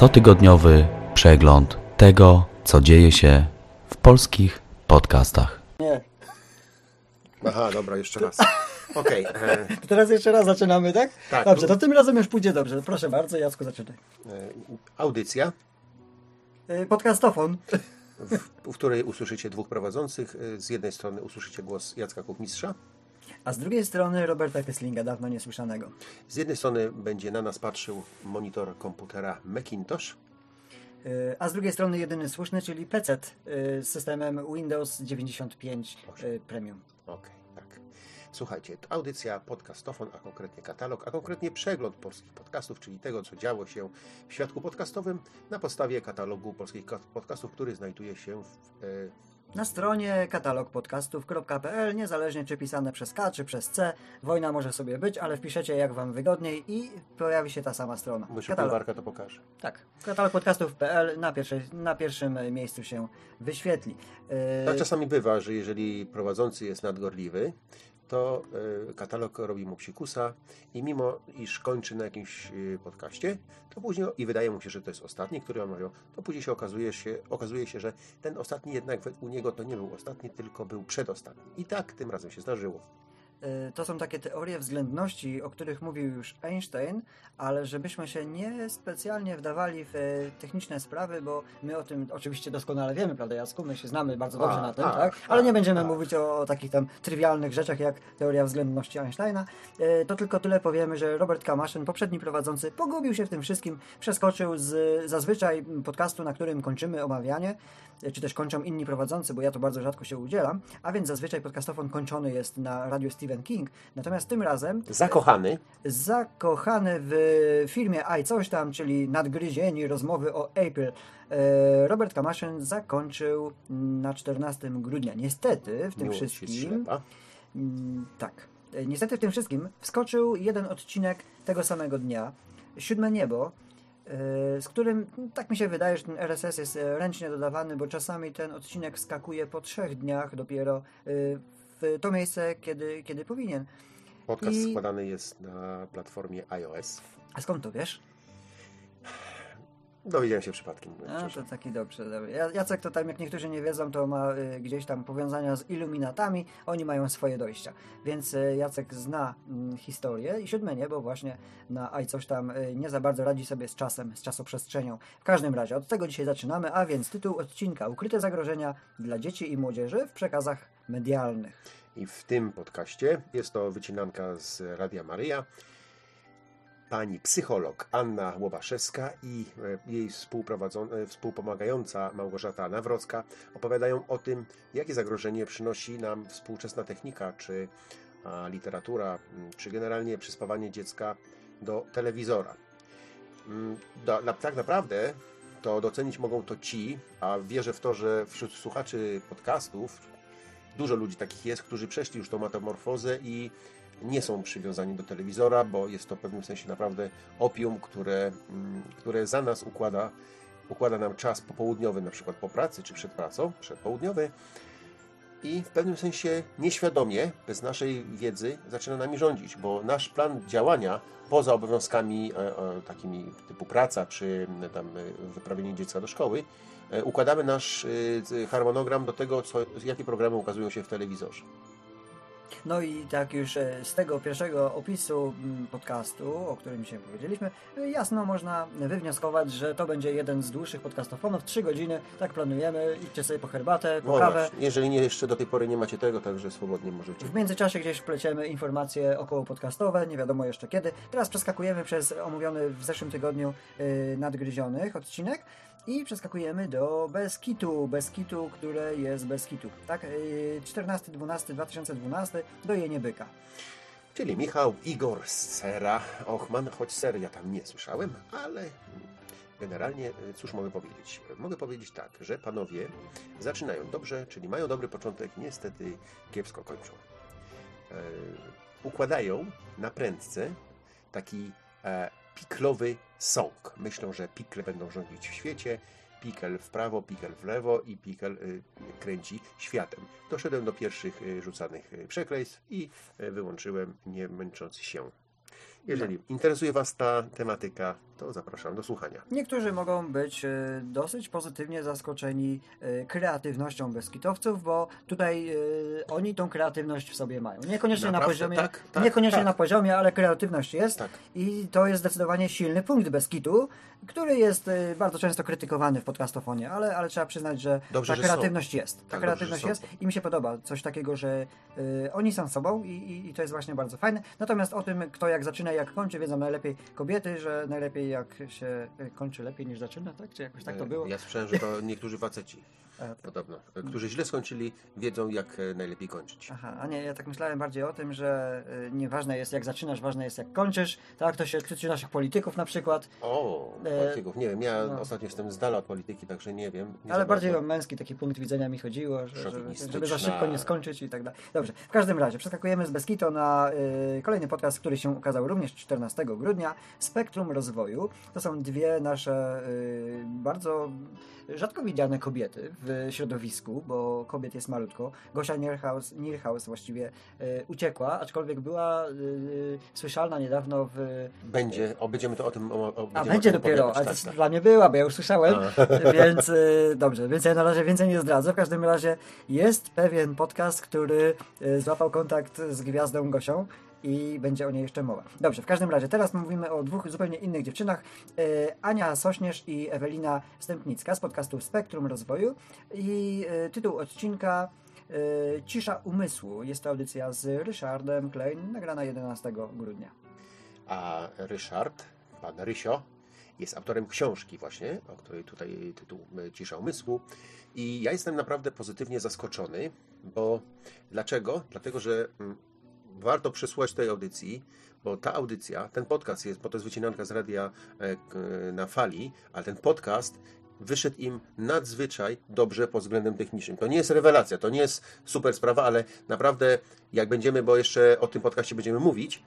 Cotygodniowy przegląd tego, co dzieje się w polskich podcastach. Nie. Aha, dobra, jeszcze raz. Okej. e, To teraz jeszcze raz zaczynamy, tak? Tak. Dobrze, to tym razem już pójdzie dobrze. Proszę bardzo, Jacku, zaczynaj. e, audycja, Y, Podcastofon. w, w której usłyszycie dwóch prowadzących. E, Z jednej strony usłyszycie głos Jacka Kuchmistrza, A z drugiej strony Roberta Kesslinga, dawno niesłyszanego. z jednej strony będzie na nas patrzył monitor komputera Macintosh, Y, A z drugiej strony jedyny słuszny, czyli PC y, z systemem Windows 95 y, Premium. Okej, tak. Słuchajcie, to audycja podcastofon, a konkretnie katalog, a konkretnie przegląd polskich podcastów, czyli tego, co działo się w świadku podcastowym na podstawie katalogu polskich podcastów, który znajduje się w, Na stronie katalogpodcastów.pl, niezależnie czy pisane przez K, czy przez C, wojna może sobie być, ale wpiszecie jak Wam wygodniej i pojawi się ta sama strona. Myszy Katalog. Pulwarka to pokaże. Tak, katalogpodcastów.pl na, pierwszej, na pierwszym miejscu się wyświetli. Y, Tak czasami bywa, że jeżeli prowadzący jest nadgorliwy, to e, katalog robi mu psikusa i mimo iż kończy na jakimś e, podcaście, to później i wydaje mu się, że to jest ostatni, który omawiał, to później się okazuje, się okazuje się, że ten ostatni jednak u niego to nie był ostatni, tylko był przedostatni. I tak tym razem się zdarzyło. Y, To są takie teorie względności, o których mówił już Einstein, ale żebyśmy się nie specjalnie wdawali w e, techniczne sprawy, bo my o tym oczywiście doskonale wiemy, prawda Jacku? My się znamy bardzo dobrze A, na tym, a, tak? a, Ale nie będziemy a. mówić o, o takich tam trywialnych rzeczach jak teoria względności Einsteina. E, To tylko tyle powiemy, że Robert Kamaszyn, poprzedni prowadzący, pogubił się w tym wszystkim, przeskoczył z zazwyczaj podcastu, na którym kończymy omawianie, czy też kończą inni prowadzący, bo ja to bardzo rzadko się udzielam, a więc zazwyczaj podcastofon kończony jest na radiu Stephen King. Natomiast tym razem Zakochany, zakochany w filmie Aj coś tam, czyli nadgryzieni rozmowy o April, e, Robert Kamaszyn zakończył na 14 grudnia. Niestety w tym miłość wszystkim. Mm, Tak. E, Niestety w tym wszystkim wskoczył jeden odcinek tego samego dnia, Siódme Niebo, z którym mm, tak mi się wydaje, że ten RSS jest e, ręcznie dodawany, bo czasami ten odcinek skakuje po trzech dniach dopiero e, w to miejsce, kiedy, kiedy powinien. Podcast I- składany jest na platformie iOS. A skąd to wiesz? Dowiedziałem się przypadkiem. mówiąc A, to taki dobrze. dobry. Ja- Jacek to tam, jak niektórzy nie wiedzą, to ma y, gdzieś tam powiązania z iluminatami, oni mają swoje dojścia. Więc y, Jacek zna mm, historię i siódme niebo właśnie na aj coś tam y, nie za bardzo radzi sobie z czasem, z czasoprzestrzenią. W każdym razie, od tego dzisiaj zaczynamy, a więc tytuł odcinka Ukryte zagrożenia dla dzieci i młodzieży w przekazach medialnych. I w tym podcaście jest to wycinanka z Radia Maryja. Pani psycholog Anna Łobaszewska i e, jej e, współpomagająca Małgorzata Nawrocka opowiadają o tym, jakie zagrożenie przynosi nam współczesna technika, czy literatura, czy generalnie przyspawanie dziecka do telewizora. Mm, tak naprawdę to docenić mogą to ci, a wierzę w to, że wśród słuchaczy podcastów dużo ludzi takich jest, którzy przeszli już tą metamorfozę i nie są przywiązani do telewizora, bo jest to w pewnym sensie naprawdę opium, które, mm, które za nas układa, układa nam czas popołudniowy, na przykład po pracy czy przed pracą, przedpołudniowy i w pewnym sensie nieświadomie, bez naszej wiedzy, zaczyna nami rządzić, bo nasz plan działania poza obowiązkami e, e, takimi typu praca czy m, tam e, wyprawienie dziecka do szkoły, e, układamy nasz e, harmonogram do tego, co, jakie programy ukazują się w telewizorze. No i tak już e, z tego pierwszego opisu mm, podcastu, o którym się powiedzieliśmy, jasno można wywnioskować, że to będzie jeden z dłuższych podcastofonów, 3 godziny, tak planujemy, idźcie sobie po herbatę, po No kawę. właśnie, jeżeli nie, jeszcze do tej pory nie macie tego, także swobodnie możecie. W międzyczasie gdzieś wpleciemy informacje około podcastowe, nie wiadomo jeszcze kiedy. Teraz przeskakujemy przez omówiony w zeszłym tygodniu y, nadgryzionych odcinek i przeskakujemy do Beskitu, Beskitu, które jest Beskitu, tak? Y, 14-12-2012 do Jeniebyka. Czyli Michał Igor Sera Ochman, choć Ser ja tam nie słyszałem, ale generalnie, y, cóż mogę powiedzieć? Mogę powiedzieć tak, że panowie zaczynają dobrze, czyli mają dobry początek, niestety kiepsko kończą. E, układają na prędce taki e, piklowy song. Myślą, że pikle będą rządzić w świecie, pikel w prawo, pikel w lewo i pikel y, kręci światem. Doszedłem do pierwszych y, rzucanych y, przekleństw i wyłączyłem, nie męcząc się. Jeżeli interesuje Was ta tematyka, to zapraszam do słuchania. Niektórzy mogą być e, dosyć pozytywnie zaskoczeni e, kreatywnością beskitowców, bo tutaj e, oni tą kreatywność w sobie mają. Niekoniecznie na poziomie, Tak, tak, niekoniecznie tak. na poziomie, ale kreatywność jest. Tak. I to jest zdecydowanie silny punkt Beskitu, który jest bardzo często krytykowany w podcastofonie, ale, ale trzeba przyznać, że Dobrze, ta że kreatywność jest. Ta Tak, kreatywność dobrze, że jest i mi się podoba coś takiego, że oni są sobą i, i, i to jest właśnie bardzo fajne. Natomiast o tym, kto jak zaczyna, jak kończy, wiedzą najlepiej kobiety, że najlepiej jak się e, kończy lepiej niż zaczyna, tak? Czy jakoś tak to było? Ja słyszałem, że to niektórzy faceci E, podobno, którzy źle skończyli, wiedzą jak e, najlepiej kończyć. Aha, a nie, ja tak myślałem bardziej o tym, że y, nieważne jest jak zaczynasz, ważne jest jak kończysz. Tak, to się tyczy naszych polityków na przykład, O, E, polityków. Nie wiem, ja no. ostatnio jestem z dala od polityki, także nie wiem. Nie ale bardziej bardzo. o męski taki punkt widzenia mi chodziło, że, żeby, żeby za szybko nie skończyć i tak dalej. Dobrze, w każdym razie przeskakujemy z Beskito na y, kolejny podcast, który się ukazał również 14 grudnia, Spektrum Rozwoju. To są dwie nasze y, bardzo rzadko widziane kobiety w środowisku, bo kobiet jest malutko. Gosia Nierhaus, Nierhaus właściwie y, uciekła, aczkolwiek była y, słyszalna niedawno w Będzie, o, będziemy to o tym o, o, A będzie dopiero, opowiadać, ale tak, to tak. dla mnie była, bo ja już słyszałem, więc y, dobrze, więc ja na razie więcej nie zdradzę. W każdym razie jest pewien podcast, który złapał kontakt z gwiazdą Gosią i będzie o niej jeszcze mowa. Dobrze, w każdym razie teraz mówimy o dwóch zupełnie innych dziewczynach. Y, Ania Sośnierz i Ewelina Stępnicka z podcastu Spektrum Rozwoju i y, tytuł odcinka y, Cisza Umysłu. Jest to audycja z Ryszardem Klein, nagrana 11 grudnia. A Ryszard, pan Rysio, jest autorem książki właśnie, o której tutaj tytuł e, Cisza Umysłu. I ja jestem naprawdę pozytywnie zaskoczony, bo dlaczego? Dlatego, że mm, warto przesłuchać tej audycji, bo ta audycja, ten podcast jest, bo to jest wycinanka z radia e, na fali, ale ten podcast wyszedł im nadzwyczaj dobrze pod względem technicznym. To nie jest rewelacja, to nie jest super sprawa, ale naprawdę jak będziemy, bo jeszcze o tym podcaście będziemy mówić,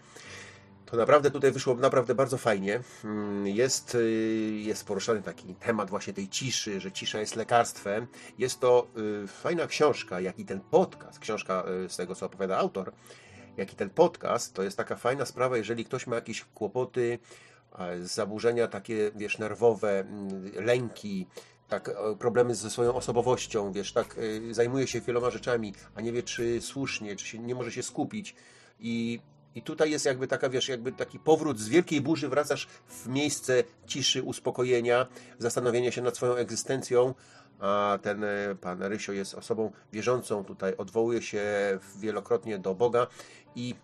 to naprawdę tutaj wyszło naprawdę bardzo fajnie. Mm, Jest, y, jest poruszany taki temat właśnie tej ciszy, że cisza jest lekarstwem. Jest to y, fajna książka, jak i ten podcast, książka y, z tego, co opowiada autor, jak i ten podcast, to jest taka fajna sprawa, jeżeli ktoś ma jakieś kłopoty, zaburzenia takie, wiesz, nerwowe, lęki, tak, problemy ze swoją osobowością, wiesz, tak, y, zajmuje się wieloma rzeczami, a nie wie, czy słusznie, czy się, nie może się skupić i i tutaj jest jakby taka, wiesz, jakby taki powrót z wielkiej burzy, wracasz w miejsce ciszy, uspokojenia, zastanowienia się nad swoją egzystencją, a ten e, pan Rysio jest osobą wierzącą, tutaj odwołuje się wielokrotnie do Boga i,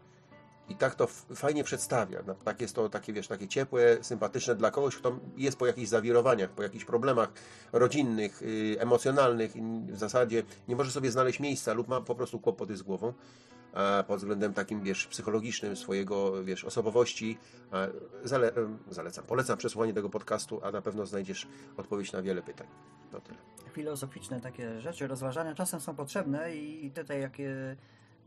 i tak to fajnie przedstawia. No, tak jest to takie, wiesz, takie ciepłe, sympatyczne dla kogoś, kto jest po jakichś zawirowaniach, po jakichś problemach rodzinnych, y, emocjonalnych w zasadzie nie może sobie znaleźć miejsca lub ma po prostu kłopoty z głową pod względem takim, wiesz, psychologicznym swojego, wiesz, osobowości. a Zale, zalecam, polecam przesłuchanie tego podcastu, a na pewno znajdziesz odpowiedź na wiele pytań. To tyle. filozoficzne takie rzeczy, rozważania czasem są potrzebne i tutaj jak e,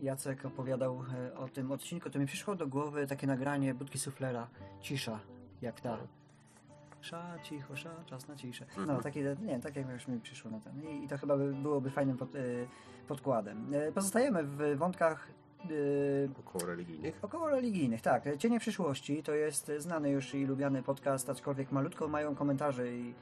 Jacek opowiadał e, o tym odcinku, to mi przyszło do głowy takie nagranie Budki Suflera, cisza, jak ta. Sza, cicho, sza, czas na ciszę. No, takie, nie, tak jak już mi przyszło na ten. I, i to chyba by, byłoby fajnym pod, e, podkładem. E, Pozostajemy w wątkach e, Około religijnych. Około religijnych, tak. Cienie przyszłości to jest znany już i lubiany podcast, aczkolwiek malutko mają komentarze i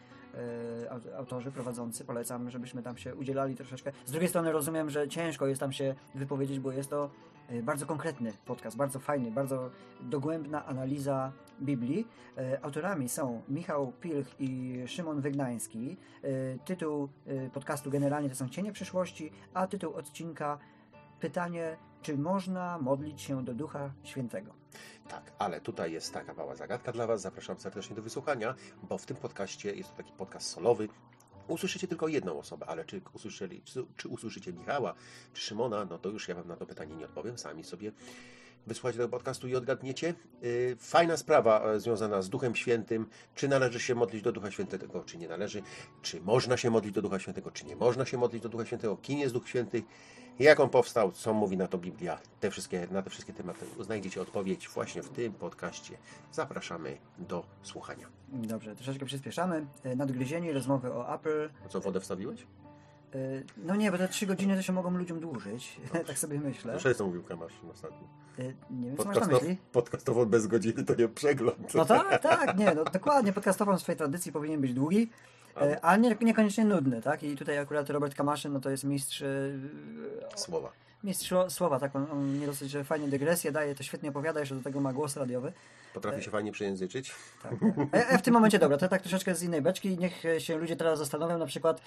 aut- autorzy prowadzący. Polecam, żebyśmy tam się udzielali troszeczkę. Z drugiej strony rozumiem, że ciężko jest tam się wypowiedzieć, bo jest to e, bardzo konkretny podcast, bardzo fajny, bardzo dogłębna analiza Biblii. Autorami są Michał Pilch i Szymon Wygnański. Tytuł podcastu generalnie to są Cienie przyszłości, a tytuł odcinka pytanie, czy można modlić się do Ducha Świętego? Tak, ale tutaj jest taka mała zagadka dla Was. Zapraszam serdecznie do wysłuchania, bo w tym podcaście jest to taki podcast solowy. Usłyszycie tylko jedną osobę, ale czy usłyszeli, czy, czy usłyszycie Michała, czy Szymona, no to już ja Wam na to pytanie nie odpowiem. Sami sobie wysłuchacie tego podcastu i odgadniecie. Y, Fajna sprawa e, związana z Duchem Świętym. Czy należy się modlić do Ducha Świętego, czy nie należy? Czy można się modlić do Ducha Świętego, czy nie można się modlić do Ducha Świętego? Kim jest Duch Święty? Jak on powstał? Co mówi na to Biblia? Te wszystkie, na te wszystkie tematy znajdziecie odpowiedź właśnie w tym podcaście. Zapraszamy do słuchania. Dobrze, troszeczkę przyspieszamy. E, Nadgryzieni, rozmowy o Apple. A co, wodę wstawiłeś? E, No nie, bo te trzy godziny to się mogą ludziom dłużyć. tak sobie myślę. Co mówił Kamasz ostatnio. E, Nie wiem, co masz na myśli. podcastowo bez godziny to nie przegląd. No tak, tak, nie, no dokładnie. Podcastową w swojej tradycji powinien być długi, ale nie, niekoniecznie nudny, tak? I tutaj akurat Robert Kamaszyn, no to jest mistrz, e, Słowa. mistrz słowa, tak? On, on nie dosyć, że fajnie dygresję daje, to świetnie opowiada, jeszcze do tego ma głos radiowy. Potrafi się fajnie przejęzyczyć. Tak. A, a w tym momencie, dobra, to tak troszeczkę z innej beczki. Niech się ludzie teraz zastanowią na przykład,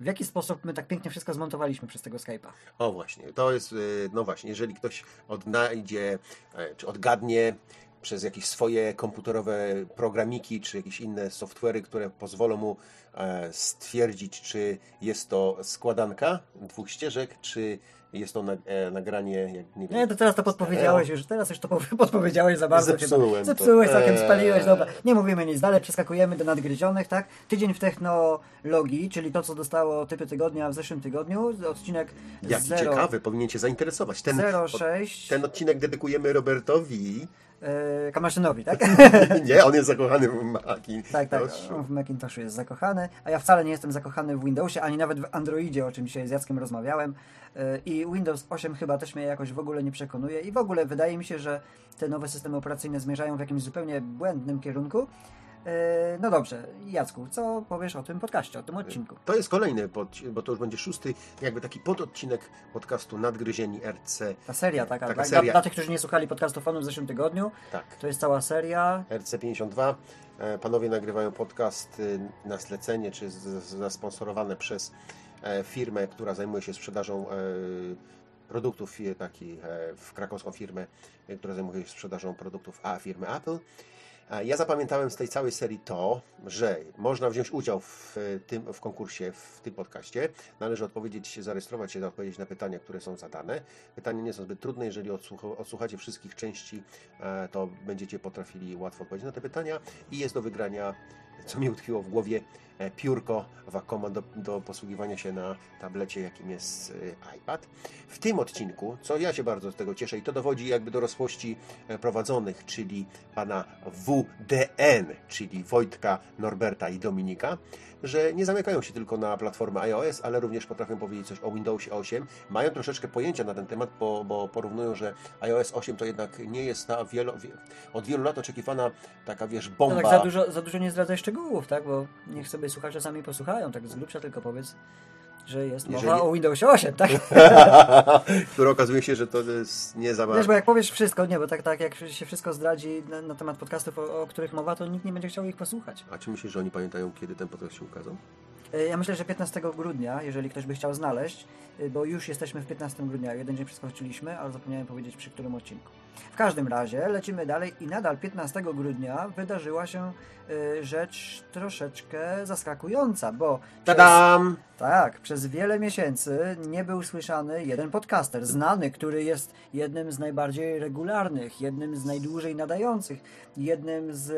w jaki sposób my tak pięknie wszystko zmontowaliśmy przez tego Skype'a. O właśnie, to jest, no właśnie, jeżeli ktoś odnajdzie, e, czy odgadnie przez jakieś swoje komputerowe programiki, czy jakieś inne software'y, które pozwolą mu e, stwierdzić, czy jest to składanka dwóch ścieżek, czy jest to e, nagranie, jak nie wiem, Nie, to teraz to podpowiedziałeś już, teraz już to po- podpowiedziałeś za bardzo. Zepsułem to. Zepsułeś, całkiem Eee. spaliłeś, dobra. Nie mówimy nic dalej, przeskakujemy do nadgryzionych, tak? Tydzień w technologii, czyli to, co dostało typy tygodnia w zeszłym tygodniu, odcinek Jaki 0, ciekawy, powinien Cię zainteresować. Ten, 06, ten odcinek dedykujemy Robertowi. Yy, Kamaszynowi, tak? Nie, on jest zakochany w Maki. Tak, tak, on w Macintoshu jest zakochany, a ja wcale nie jestem zakochany w Windowsie, ani nawet w Androidzie, o czym dzisiaj z Jackiem rozmawiałem. Yy, I Windows 8 chyba też mnie jakoś w ogóle nie przekonuje. I w ogóle wydaje mi się, że te nowe systemy operacyjne zmierzają w jakimś zupełnie błędnym kierunku. Yy, No dobrze, Jacku, co powiesz o tym podcaście, o tym odcinku? To jest kolejny, bo to już będzie szósty, jakby taki pododcinek podcastu Nadgryzieni RC. Ta seria taka, Taka tak? seria. Dla, dla tych, którzy nie słuchali podcastofonu w zeszłym tygodniu, Tak. to jest cała seria. RC52. E, Panowie nagrywają podcast y, na zlecenie, czy zasponsorowane przez e, firmę, która zajmuje się sprzedażą e, produktów, e, taki, e, w krakowską firmę, e, która zajmuje się sprzedażą produktów A firmy Apple. Ja zapamiętałem z tej całej serii to, że można wziąć udział w e, tym w konkursie, w tym podcaście. Należy odpowiedzieć, zarejestrować się, odpowiedzieć na pytania, które są zadane. Pytania nie są zbyt trudne. Jeżeli odsłucha- odsłuchacie wszystkich części, e, to będziecie potrafili łatwo odpowiedzieć na te pytania. I jest do wygrania, co mi utkwiło w głowie, piórko Wacoma do, do posługiwania się na tablecie, jakim jest e, iPad. W tym odcinku, co ja się bardzo z tego cieszę i to dowodzi jakby dorosłości e, prowadzonych, czyli pana WDN, czyli Wojtka, Norberta i Dominika, że nie zamykają się tylko na platformę iOS, ale również potrafią powiedzieć coś o Windowsie 8. Mają troszeczkę pojęcia na ten temat, bo, bo porównują, że iOS 8 to jednak nie jest ta wielo, wie, od wielu lat oczekiwana taka, wiesz, No bomba. tak za dużo, za dużo nie zdradzaj szczegółów, tak? Bo niech sobie słuchacze sami posłuchają, tak z grubsza tylko powiedz, że jest Jeżeli- mowa o Windowsie 8, tak? które okazuje się, że to jest nie za Wiesz, bo jak powiesz wszystko, nie, bo tak, tak jak się wszystko zdradzi na, na temat podcastów, o, o których mowa, to nikt nie będzie chciał ich posłuchać. A czy myślisz, że oni pamiętają, kiedy ten podcast się ukazał? E, Ja myślę, że 15 grudnia, jeżeli ktoś by chciał znaleźć, e, bo już jesteśmy w 15 grudnia, jeden dzień przeskoczyliśmy, ale zapomniałem powiedzieć przy którym odcinku. W każdym razie lecimy dalej i nadal 15 grudnia wydarzyła się e, rzecz troszeczkę zaskakująca, bo przez, Tadam! tak, przez wiele miesięcy nie był słyszany jeden podcaster, znany, który jest jednym z najbardziej regularnych, jednym z najdłużej nadających, jednym z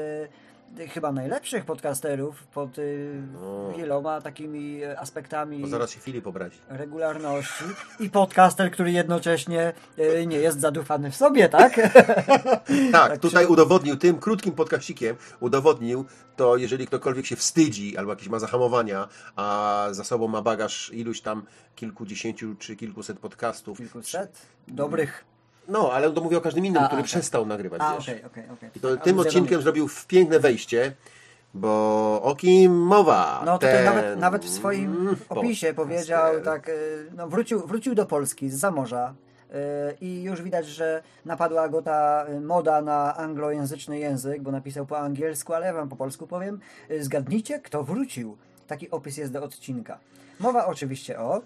chyba najlepszych podcasterów pod y, No. wieloma takimi e, aspektami Bo zaraz się Filip obrazi. regularności i podcaster, który jednocześnie e, nie jest zadufany w sobie, tak? Tak, tutaj czy- udowodnił tym krótkim podkaścikiem, udowodnił to, jeżeli ktokolwiek się wstydzi albo jakieś ma zahamowania, a za sobą ma bagaż iluś tam kilkudziesięciu czy kilkuset podcastów. Kilkuset dobrych. No, ale to mówię o każdym innym, A, który a, tak. przestał nagrywać, A, wiesz. okej, okej, okej. I to tym odcinkiem zrobił w piękne wejście, bo o kim mowa? No tutaj Ten nawet, nawet w swoim opisie podcaster. powiedział, tak, e, no wrócił, wrócił do Polski z zamorza e, i już widać, że napadła go ta e, moda na anglojęzyczny język, bo napisał po angielsku, ale ja wam po polsku powiem. Zgadnijcie, kto wrócił. Taki opis jest do odcinka. Mowa oczywiście o...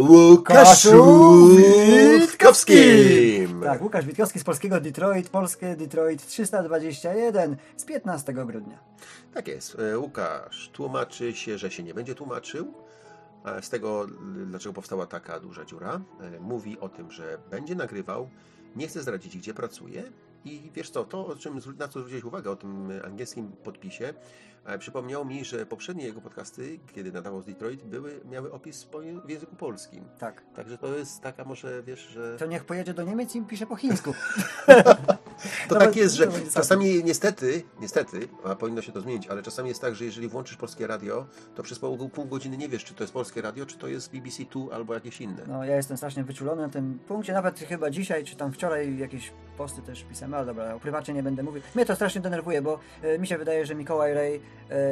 Łukaszu Witkowskim! Tak, Łukasz Witkowski z polskiego Detroit, polskie Detroit 321 z 15 grudnia. Tak jest. E, Łukasz tłumaczy się, że się nie będzie tłumaczył, z tego, dlaczego powstała taka duża dziura. E, Mówi o tym, że będzie nagrywał, nie chce zdradzić, gdzie pracuje. I wiesz co, to, o czym, na co zwróciłeś uwagę, o tym angielskim podpisie, e, przypomniało mi, że poprzednie jego podcasty, kiedy nadawał z Detroit, były, miały opis w języku polskim. Tak. Także to jest taka może, wiesz, że... To niech pojedzie do Niemiec i pisze po chińsku. To To tak jest, że czasami niestety, niestety, a powinno się to zmienić, ale czasami jest tak, że jeżeli włączysz polskie radio, to przez pół, pół godziny nie wiesz, czy to jest polskie radio, czy to jest BBC Two albo jakieś inne. No, ja jestem strasznie wyczulony na tym punkcie. Nawet chyba dzisiaj, czy tam wczoraj jakieś posty też pisałem, ale dobra, o prywacie nie będę mówił. Mnie to strasznie denerwuje, bo e, mi się wydaje, że Mikołaj Rej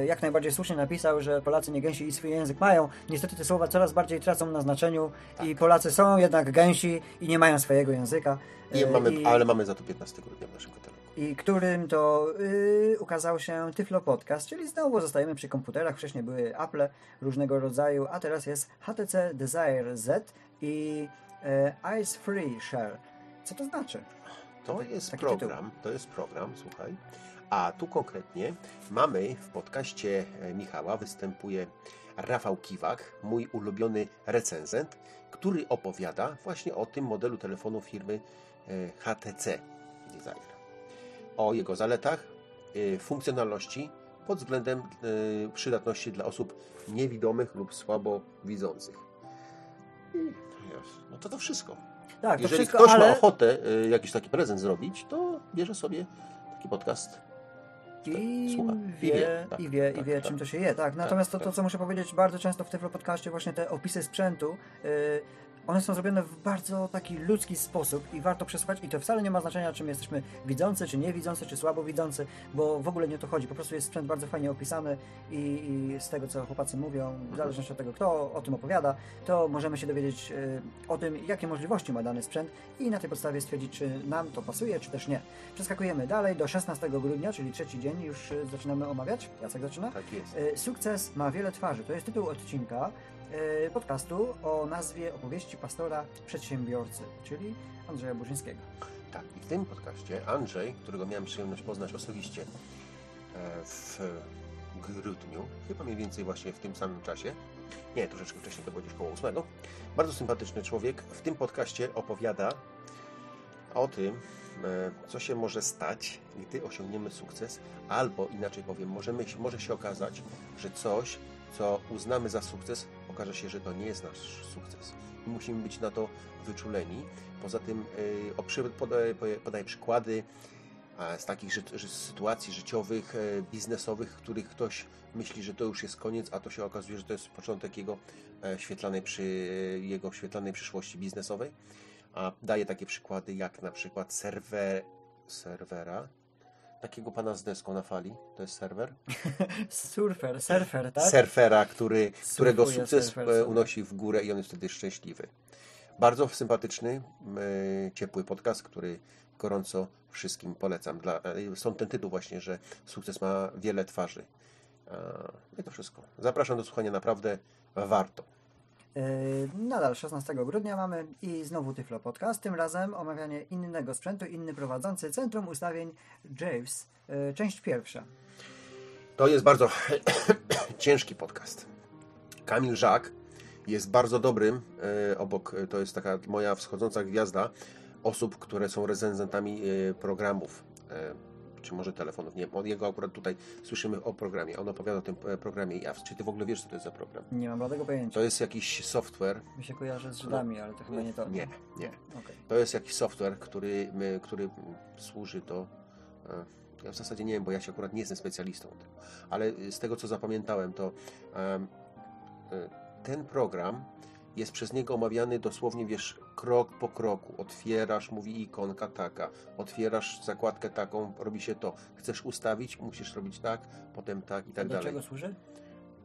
jak najbardziej słusznie napisał, że Polacy nie gęsi i swój język mają. Niestety te słowa coraz bardziej tracą na znaczeniu i Polacy są jednak gęsi i nie mają swojego języka. I E, mamy, i- Ale mamy za to 15 grudnia w naszym katalogu. i którym to y, ukazał się Tyflo Podcast, czyli znowu zostajemy przy komputerach. Wcześniej były Apple różnego rodzaju, a teraz jest HTC Desire Z i e, Ice Free Share. Co to znaczy? To Taki- jest program, to jest program, słuchaj. A tu konkretnie mamy w podcaście e, Michała występuje Rafał Kiwak, mój ulubiony recenzent, który opowiada właśnie o tym modelu telefonu firmy e, HTC Desire. O jego zaletach, e, funkcjonalności pod względem przydatności dla osób niewidomych lub słabo widzących. I no to to wszystko. Tak, to Jeżeli wszystko, ktoś ale ma ochotę jakiś taki prezent zrobić, to bierze sobie taki podcast. I Słucha. wie, I wie, tak, i wie, tak, i wie tak. czym to się je. Tak, natomiast to, to, tak. co muszę powiedzieć, bardzo często w Tyflo Podcaście właśnie te opisy sprzętu, y, one są zrobione w bardzo taki ludzki sposób i warto przesłuchać i to wcale nie ma znaczenia, czym jesteśmy widzący, czy niewidzący, czy słabo widzący, bo w ogóle nie o to chodzi. Po prostu jest sprzęt bardzo fajnie opisany i, i z tego, co chłopacy mówią, w zależności od tego, kto o tym opowiada, to możemy się dowiedzieć y, o tym, jakie możliwości ma dany sprzęt i na tej podstawie stwierdzić, czy nam to pasuje, czy też nie. Przeskakujemy dalej do 16 grudnia, czyli trzeci dzień, już y, zaczynamy omawiać. Jacek zaczyna? Tak jest. E, Sukces ma wiele twarzy. To jest tytuł odcinka podcastu o nazwie opowieści pastora przedsiębiorcy, czyli Andrzeja Burzyńskiego. Tak, i w tym podcaście Andrzej, którego miałem przyjemność poznać osobiście e, w grudniu, chyba mniej więcej właśnie w tym samym czasie, nie, troszeczkę wcześniej, to było gdzieś koło 8, bardzo sympatyczny człowiek, w tym podcaście opowiada o tym, e, co się może stać, gdy osiągniemy sukces, albo inaczej powiem, możemy, może się okazać, że coś, co uznamy za sukces, okaże się, że to nie jest nasz sukces. Musimy być na to wyczuleni. Poza tym y, podaję, podaję przykłady z takich sytuacji życiowych, e, biznesowych, w których ktoś myśli, że to już jest koniec, a to się okazuje, że to jest początek jego e, świetlanej, przy, jego świetlanej przyszłości biznesowej. A daję takie przykłady, jak na przykład serwer, serwera, takiego pana z deską na fali, to jest serwer, Surfer, surfer, tak? surfera, który, którego sukces surfer e, sobie. unosi w górę i on jest wtedy szczęśliwy. Bardzo sympatyczny, e, ciepły podcast, który gorąco wszystkim polecam. Dla, e, stąd ten tytuł właśnie, że sukces ma wiele twarzy. No i to wszystko. Zapraszam do słuchania, naprawdę warto. E, Nadal 16 grudnia mamy i znowu Tyflo Podcast, tym razem omawianie innego sprzętu, inny prowadzący Centrum Ustawień Javes, e, część pierwsza. To jest bardzo ciężki podcast. Kamil Żak jest bardzo dobrym, e, obok, to jest taka moja wschodząca gwiazda osób, które są recenzentami programów, czy może telefonów, nie wiem, od jego akurat tutaj słyszymy o programie, on opowiada o tym e, programie JAWS. Czy ty w ogóle wiesz, co to jest za program? Nie mam bladego pojęcia. To jest jakiś software, Mi się kojarzy z Żydami, ale to chyba nie to. nie, nie. Okej. To jest jakiś software, który, my- który służy do. e, Ja w zasadzie nie wiem, bo ja się akurat nie jestem specjalistą, ale z tego co zapamiętałem, to e, ten program jest przez niego omawiany dosłownie, wiesz, krok po kroku. Otwierasz, mówi ikonka taka, otwierasz zakładkę taką, robi się to. Chcesz ustawić, musisz robić tak, potem tak i tak Do dalej. czego służy?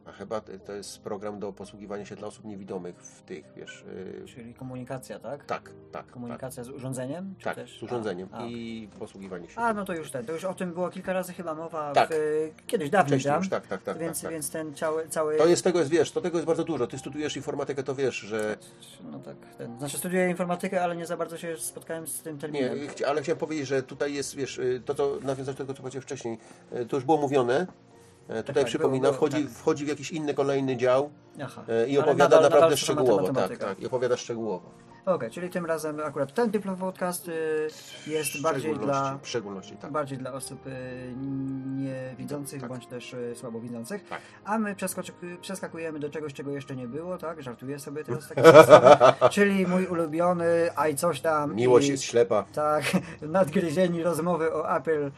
A chyba to jest program do posługiwania się dla osób niewidomych w tych, wiesz. y, Czyli komunikacja, tak? Tak, tak. tak. Komunikacja z urządzeniem? Czy Tak, też? z urządzeniem A, a, i posługiwanie się. A, no to już ten, to już o tym było kilka razy chyba mowa Tak. w, kiedyś dawniej tam, już, tak, tak, tak. więc, tak, tak. więc ten cały, cały To jest tego jest, wiesz, to tego jest bardzo dużo. Ty studujesz informatykę, to wiesz, że. no tak, ten, znaczy studiuję informatykę, ale nie za bardzo się spotkałem z tym Nie, terminem. chci- ale chciałem powiedzieć, że tutaj jest, wiesz, y, to co nawiązać do tego, co powiedziałem wcześniej, y, to już było mówione, Tutaj tak, przypomina, było- wchodzi, tak. wchodzi w jakiś inny, kolejny dział Aha. e, i opowiada nadal- naprawdę nadal szczegółowo. Tak, tak, i opowiada szczegółowo. Okej, czyli tym razem akurat ten typ podcast y, jest bardziej dla, W szczególności, tak. bardziej dla osób y, niewidzących Tak. bądź też y, słabowidzących. Tak. A my przeskakujemy do czegoś, czego jeszcze nie było, tak? Żartuję sobie teraz takie. Czyli mój ulubiony, a i coś tam. Miłość i, jest ślepa. Tak, nadgryzieni rozmowy o Apple.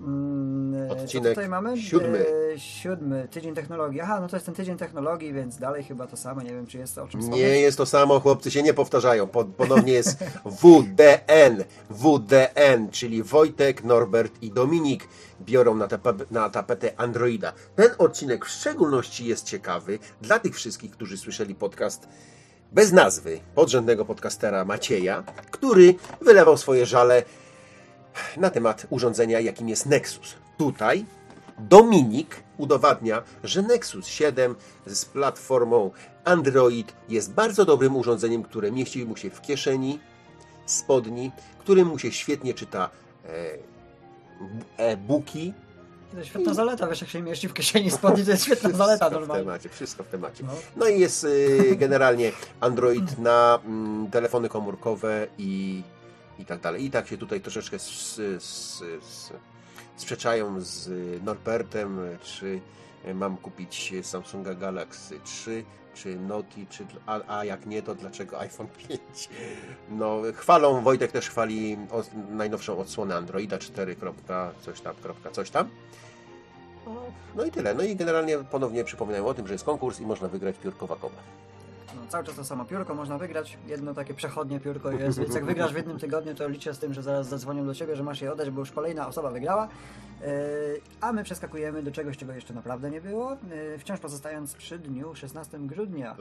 Mm, co Odcinek tutaj mamy? siódmy. E, siódmy, tydzień technologii. Aha, no to jest ten tydzień technologii, więc dalej chyba to samo. Nie wiem, czy jest o czym Nie jest to samo, chłopcy się nie powtarzają. Po- Ponownie jest WDN. WDN, czyli Wojtek, Norbert i Dominik biorą na, tape- na tapetę Androida. Ten odcinek w szczególności jest ciekawy dla tych wszystkich, którzy słyszeli podcast bez nazwy podrzędnego podcastera Macieja, który wylewał swoje żale na temat urządzenia, jakim jest Nexus. Tutaj Dominik udowadnia, że Nexus 7 z platformą Android jest bardzo dobrym urządzeniem, które mieści mu się w kieszeni, spodni, którym mu się świetnie czyta e, e-booki. To jest świetna zaleta, wiesz, jak się mieści w kieszeni spodni, to jest świetna zaleta Wszystko w normalnie. temacie, wszystko w temacie. No. No i jest y, generalnie Android na mm, telefony komórkowe i, i tak dalej. I tak się tutaj troszeczkę sprzeczają z Norbertem, czy mam kupić Samsunga Galaxy 3, czy Noti, czy, a, a jak nie, to dlaczego iPhone 5? No, chwalą, Wojtek też chwali o, najnowszą odsłonę Androida 4. kropka coś tam, kropka coś tam. No i tyle. No i generalnie ponownie przypominają o tym, że jest konkurs i można wygrać piórko wakowe. Cały czas to samo piórko można wygrać. Jedno takie przechodnie piórko jest, więc jak wygrasz w jednym tygodniu, to liczę z tym, że zaraz zadzwonią do ciebie, że masz je oddać, bo już kolejna osoba wygrała. Yy, a my przeskakujemy do czegoś, czego jeszcze naprawdę nie było. Yy, wciąż pozostając przy dniu 16 grudnia.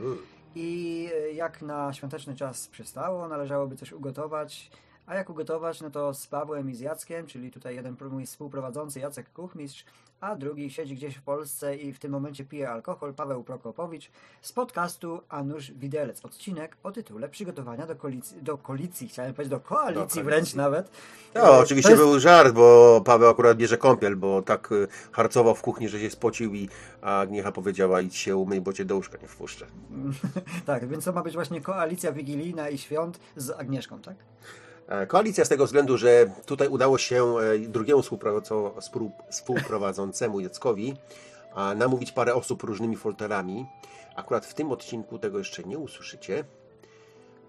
I e, jak na świąteczny czas przystało, należałoby coś ugotować. A jak ugotować, no to z Pawłem i z Jackiem, czyli tutaj jeden mój współprowadzący Jacek Kuchmistrz, a drugi siedzi gdzieś w Polsce i w tym momencie pije alkohol, Paweł Prokopowicz, z podcastu Anusz Widelec. Odcinek o tytule Przygotowania do koalicji, do koalicji chciałem powiedzieć, do koalicji, Do koalicji. wręcz nawet. No, oczywiście jest- był żart, bo Paweł akurat bierze kąpiel, bo tak y, harcował w kuchni, że się spocił i a Agniecha powiedziała idź się umyj, bo cię do łóżka nie wpuszczę. Tak, więc to ma być właśnie koalicja wigilijna i świąt z Agnieszką, tak? E, Koalicja z tego względu, że tutaj udało się e, drugiemu współprowadzącemu Jackowi namówić parę osób różnymi folderami. Akurat w tym odcinku tego jeszcze nie usłyszycie,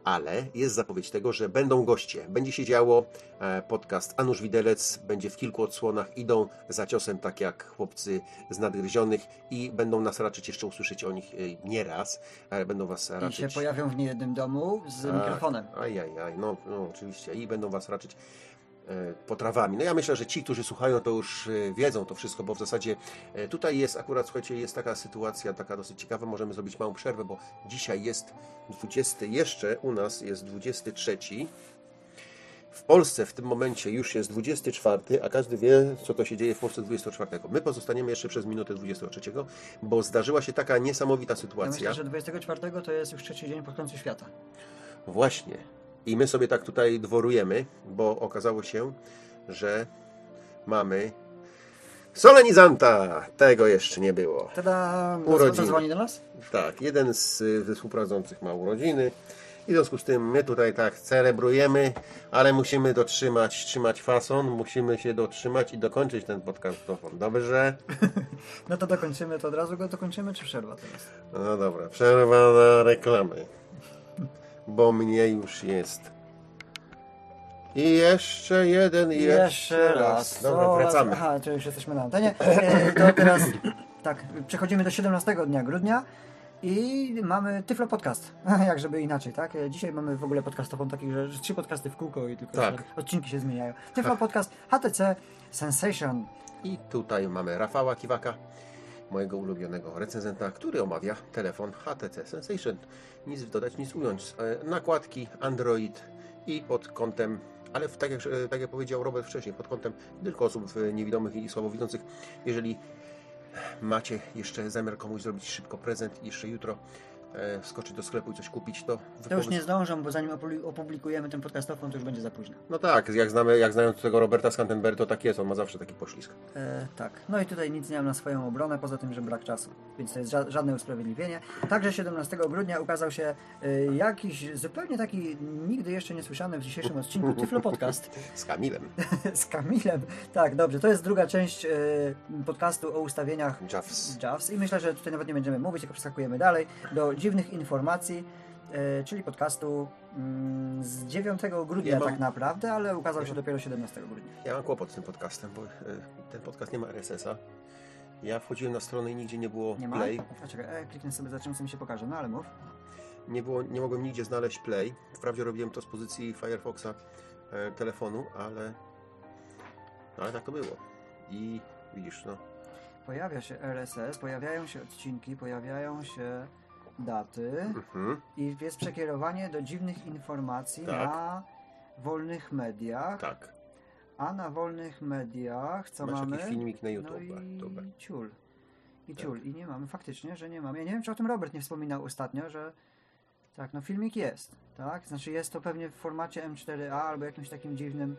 ale jest zapowiedź tego, że będą goście. Będzie się działo, e, podcast Anusz Widelec będzie w kilku odsłonach, idą za ciosem, tak jak chłopcy z nadgryzionych i będą nas raczyć, jeszcze usłyszycie o nich e, nie raz, ale będą was I się raczyć... pojawią w niejednym domu z Tak. mikrofonem. Aj, aj, aj, no, no oczywiście. I będą Was raczyć e, potrawami. No ja myślę, że ci, którzy słuchają, to już e, wiedzą to wszystko, bo w zasadzie e, tutaj jest akurat, słuchajcie, jest taka sytuacja, taka dosyć ciekawa, możemy zrobić małą przerwę, bo dzisiaj jest 20, jeszcze u nas jest 23. W Polsce w tym momencie już jest 24, a każdy wie, co to się dzieje w Polsce 24. My pozostaniemy jeszcze przez minutę 23, bo zdarzyła się taka niesamowita Ja sytuacja. myślę, że 24 to jest już trzeci dzień po końcu świata. Właśnie. I my sobie tak tutaj dworujemy, bo okazało się, że mamy solenizanta. Tego jeszcze nie było. Tada! Urodziny. Zadzwoni do nas? Tak, jeden z y, ze współprowadzących ma urodziny. I w związku z tym my tutaj tak celebrujemy, ale musimy dotrzymać, trzymać fason, musimy się dotrzymać i dokończyć ten podcastofon. Dobrze? No to dokończymy, to od razu go dokończymy, czy przerwa teraz? No dobra, przerwa na reklamy. Bo mnie już jest. I jeszcze jeden, i jeszcze raz. Dobra, O, wracamy. Aha, to już jesteśmy na antenie. E, To teraz, tak, przechodzimy do 17 dnia grudnia i mamy Tyflo Podcast. Jak żeby inaczej, tak? E, Dzisiaj mamy w ogóle podcastową takich, że, że trzy podcasty w kółko i tylko Tak. odcinki się zmieniają. Tyflo Podcast HTC Sensation. I tutaj mamy Rafała Kiwaka, mojego ulubionego recenzenta, który omawia telefon HTC Sensation. Nic dodać, nic ująć. E, Nakładki Android i pod kątem, ale w, tak, jak, e, tak jak powiedział Robert wcześniej, pod kątem tylko osób e, niewidomych i słabowidzących. Jeżeli macie jeszcze zamiar komuś zrobić szybko prezent jeszcze jutro skoczyć do sklepu i coś kupić, to... To już nie zdążą, bo zanim opublikujemy ten podcastofon, to już będzie za późno. No tak, jak znamy, jak znając tego Roberta Scantenberg, to tak jest, on ma zawsze taki poślizg. E, tak. No i tutaj nic nie mam na swoją obronę, poza tym, że brak czasu. Więc to jest ża- żadne usprawiedliwienie. Także 17 grudnia ukazał się e, jakiś zupełnie taki nigdy jeszcze nie słyszany w dzisiejszym odcinku Tyflo Podcast Z Kamilem. z Kamilem. Tak, dobrze. To jest druga część e, podcastu o ustawieniach Javs. JAWS i myślę, że tutaj nawet nie będziemy mówić, tylko przeskakujemy dalej do dziwnych informacji, e, czyli podcastu mm, z 9 grudnia Ja mam- tak naprawdę, ale ukazał się dopiero 17 grudnia. Ja mam kłopot z tym podcastem, bo e, ten podcast nie ma RSS-a. Ja wchodziłem na stronę i nigdzie nie było Nie ma? play. A czekaj, e, kliknę sobie za czym co mi się pokaże, no ale mów. Nie, było, nie mogłem nigdzie znaleźć play. Wprawdzie robiłem to z pozycji Firefoxa e, telefonu, ale, ale tak to było. I widzisz, no, Pojawia się RSS, pojawiają się odcinki, pojawiają się daty mhm, i jest przekierowanie do dziwnych informacji Tak. na wolnych mediach, tak. a na wolnych mediach co Masz mamy? jakiś filmik na YouTube. No i Dobra. ciul. I Tak. ciul. I nie mamy, faktycznie, że nie mamy. Ja nie wiem, czy o tym Robert nie wspominał ostatnio, że tak, no filmik jest, tak? Znaczy jest to pewnie w formacie M4A albo jakimś takim dziwnym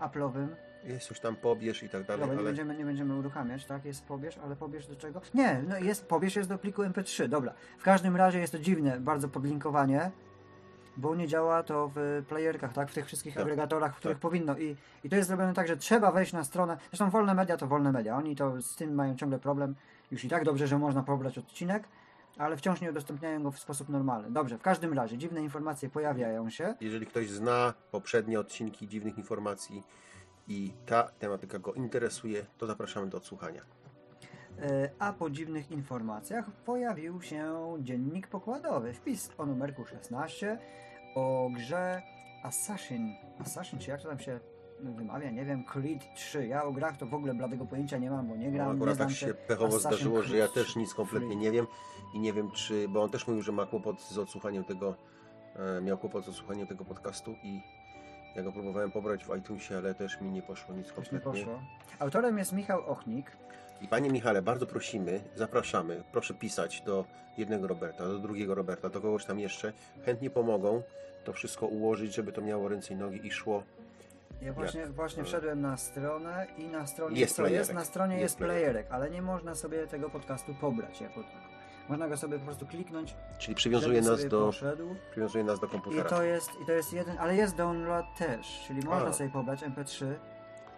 Apple'owym. Jest coś tam pobierz i tak dalej, Dobra, nie ale będziemy, nie będziemy uruchamiać, tak? Jest pobierz, ale pobierz do czego? Nie, no jest, pobierz jest do pliku MP3, dobra. W każdym razie jest to dziwne bardzo podlinkowanie, bo nie działa to w playerkach, tak? W tych wszystkich Tak. agregatorach, w których Tak. powinno. I, I to jest zrobione tak, że trzeba wejść na stronę. Zresztą wolne media to wolne media. Oni to z tym mają ciągle problem. Już i tak dobrze, że można pobrać odcinek, ale wciąż nie udostępniają go w sposób normalny. Dobrze, w każdym razie dziwne informacje pojawiają się. jeżeli ktoś zna poprzednie odcinki dziwnych informacji i ta tematyka go interesuje, to zapraszamy do odsłuchania. E, A po dziwnych informacjach pojawił się dziennik pokładowy, wpis o numerku 16 o grze Assassin. Assassin, czy jak to tam się wymawia? Nie wiem, Creed 3. Ja o grach to w ogóle bladego pojęcia nie mam, bo nie No, gram, nie akurat znam tak się. pechowo zdarzyło, że ja Creed też nic kompletnie Free. nie wiem i nie wiem czy, bo on też mówił, że ma kłopot z odsłuchaniem tego, e, miał kłopot z odsłuchaniem tego podcastu i ja go próbowałem pobrać w iTunesie, ale też mi nie poszło nic Też nie kompletnie. poszło. Autorem jest Michał Ochnik. I panie Michale, bardzo prosimy, zapraszamy, proszę pisać do jednego Roberta, do drugiego Roberta, do kogoś tam jeszcze. Chętnie pomogą to wszystko ułożyć, żeby to miało ręce i nogi i szło. Ja właśnie, właśnie E, wszedłem na stronę i na stronie Jest co jest? Na stronie jest, Jest playerek, ale nie można sobie tego podcastu pobrać jako tak. Można go sobie po prostu kliknąć, Czyli przywiązuje nas do, poszedł. przywiązuje nas do I komputera. to jest, i to jest jeden, ale jest download też, czyli można A. sobie pobrać MP3,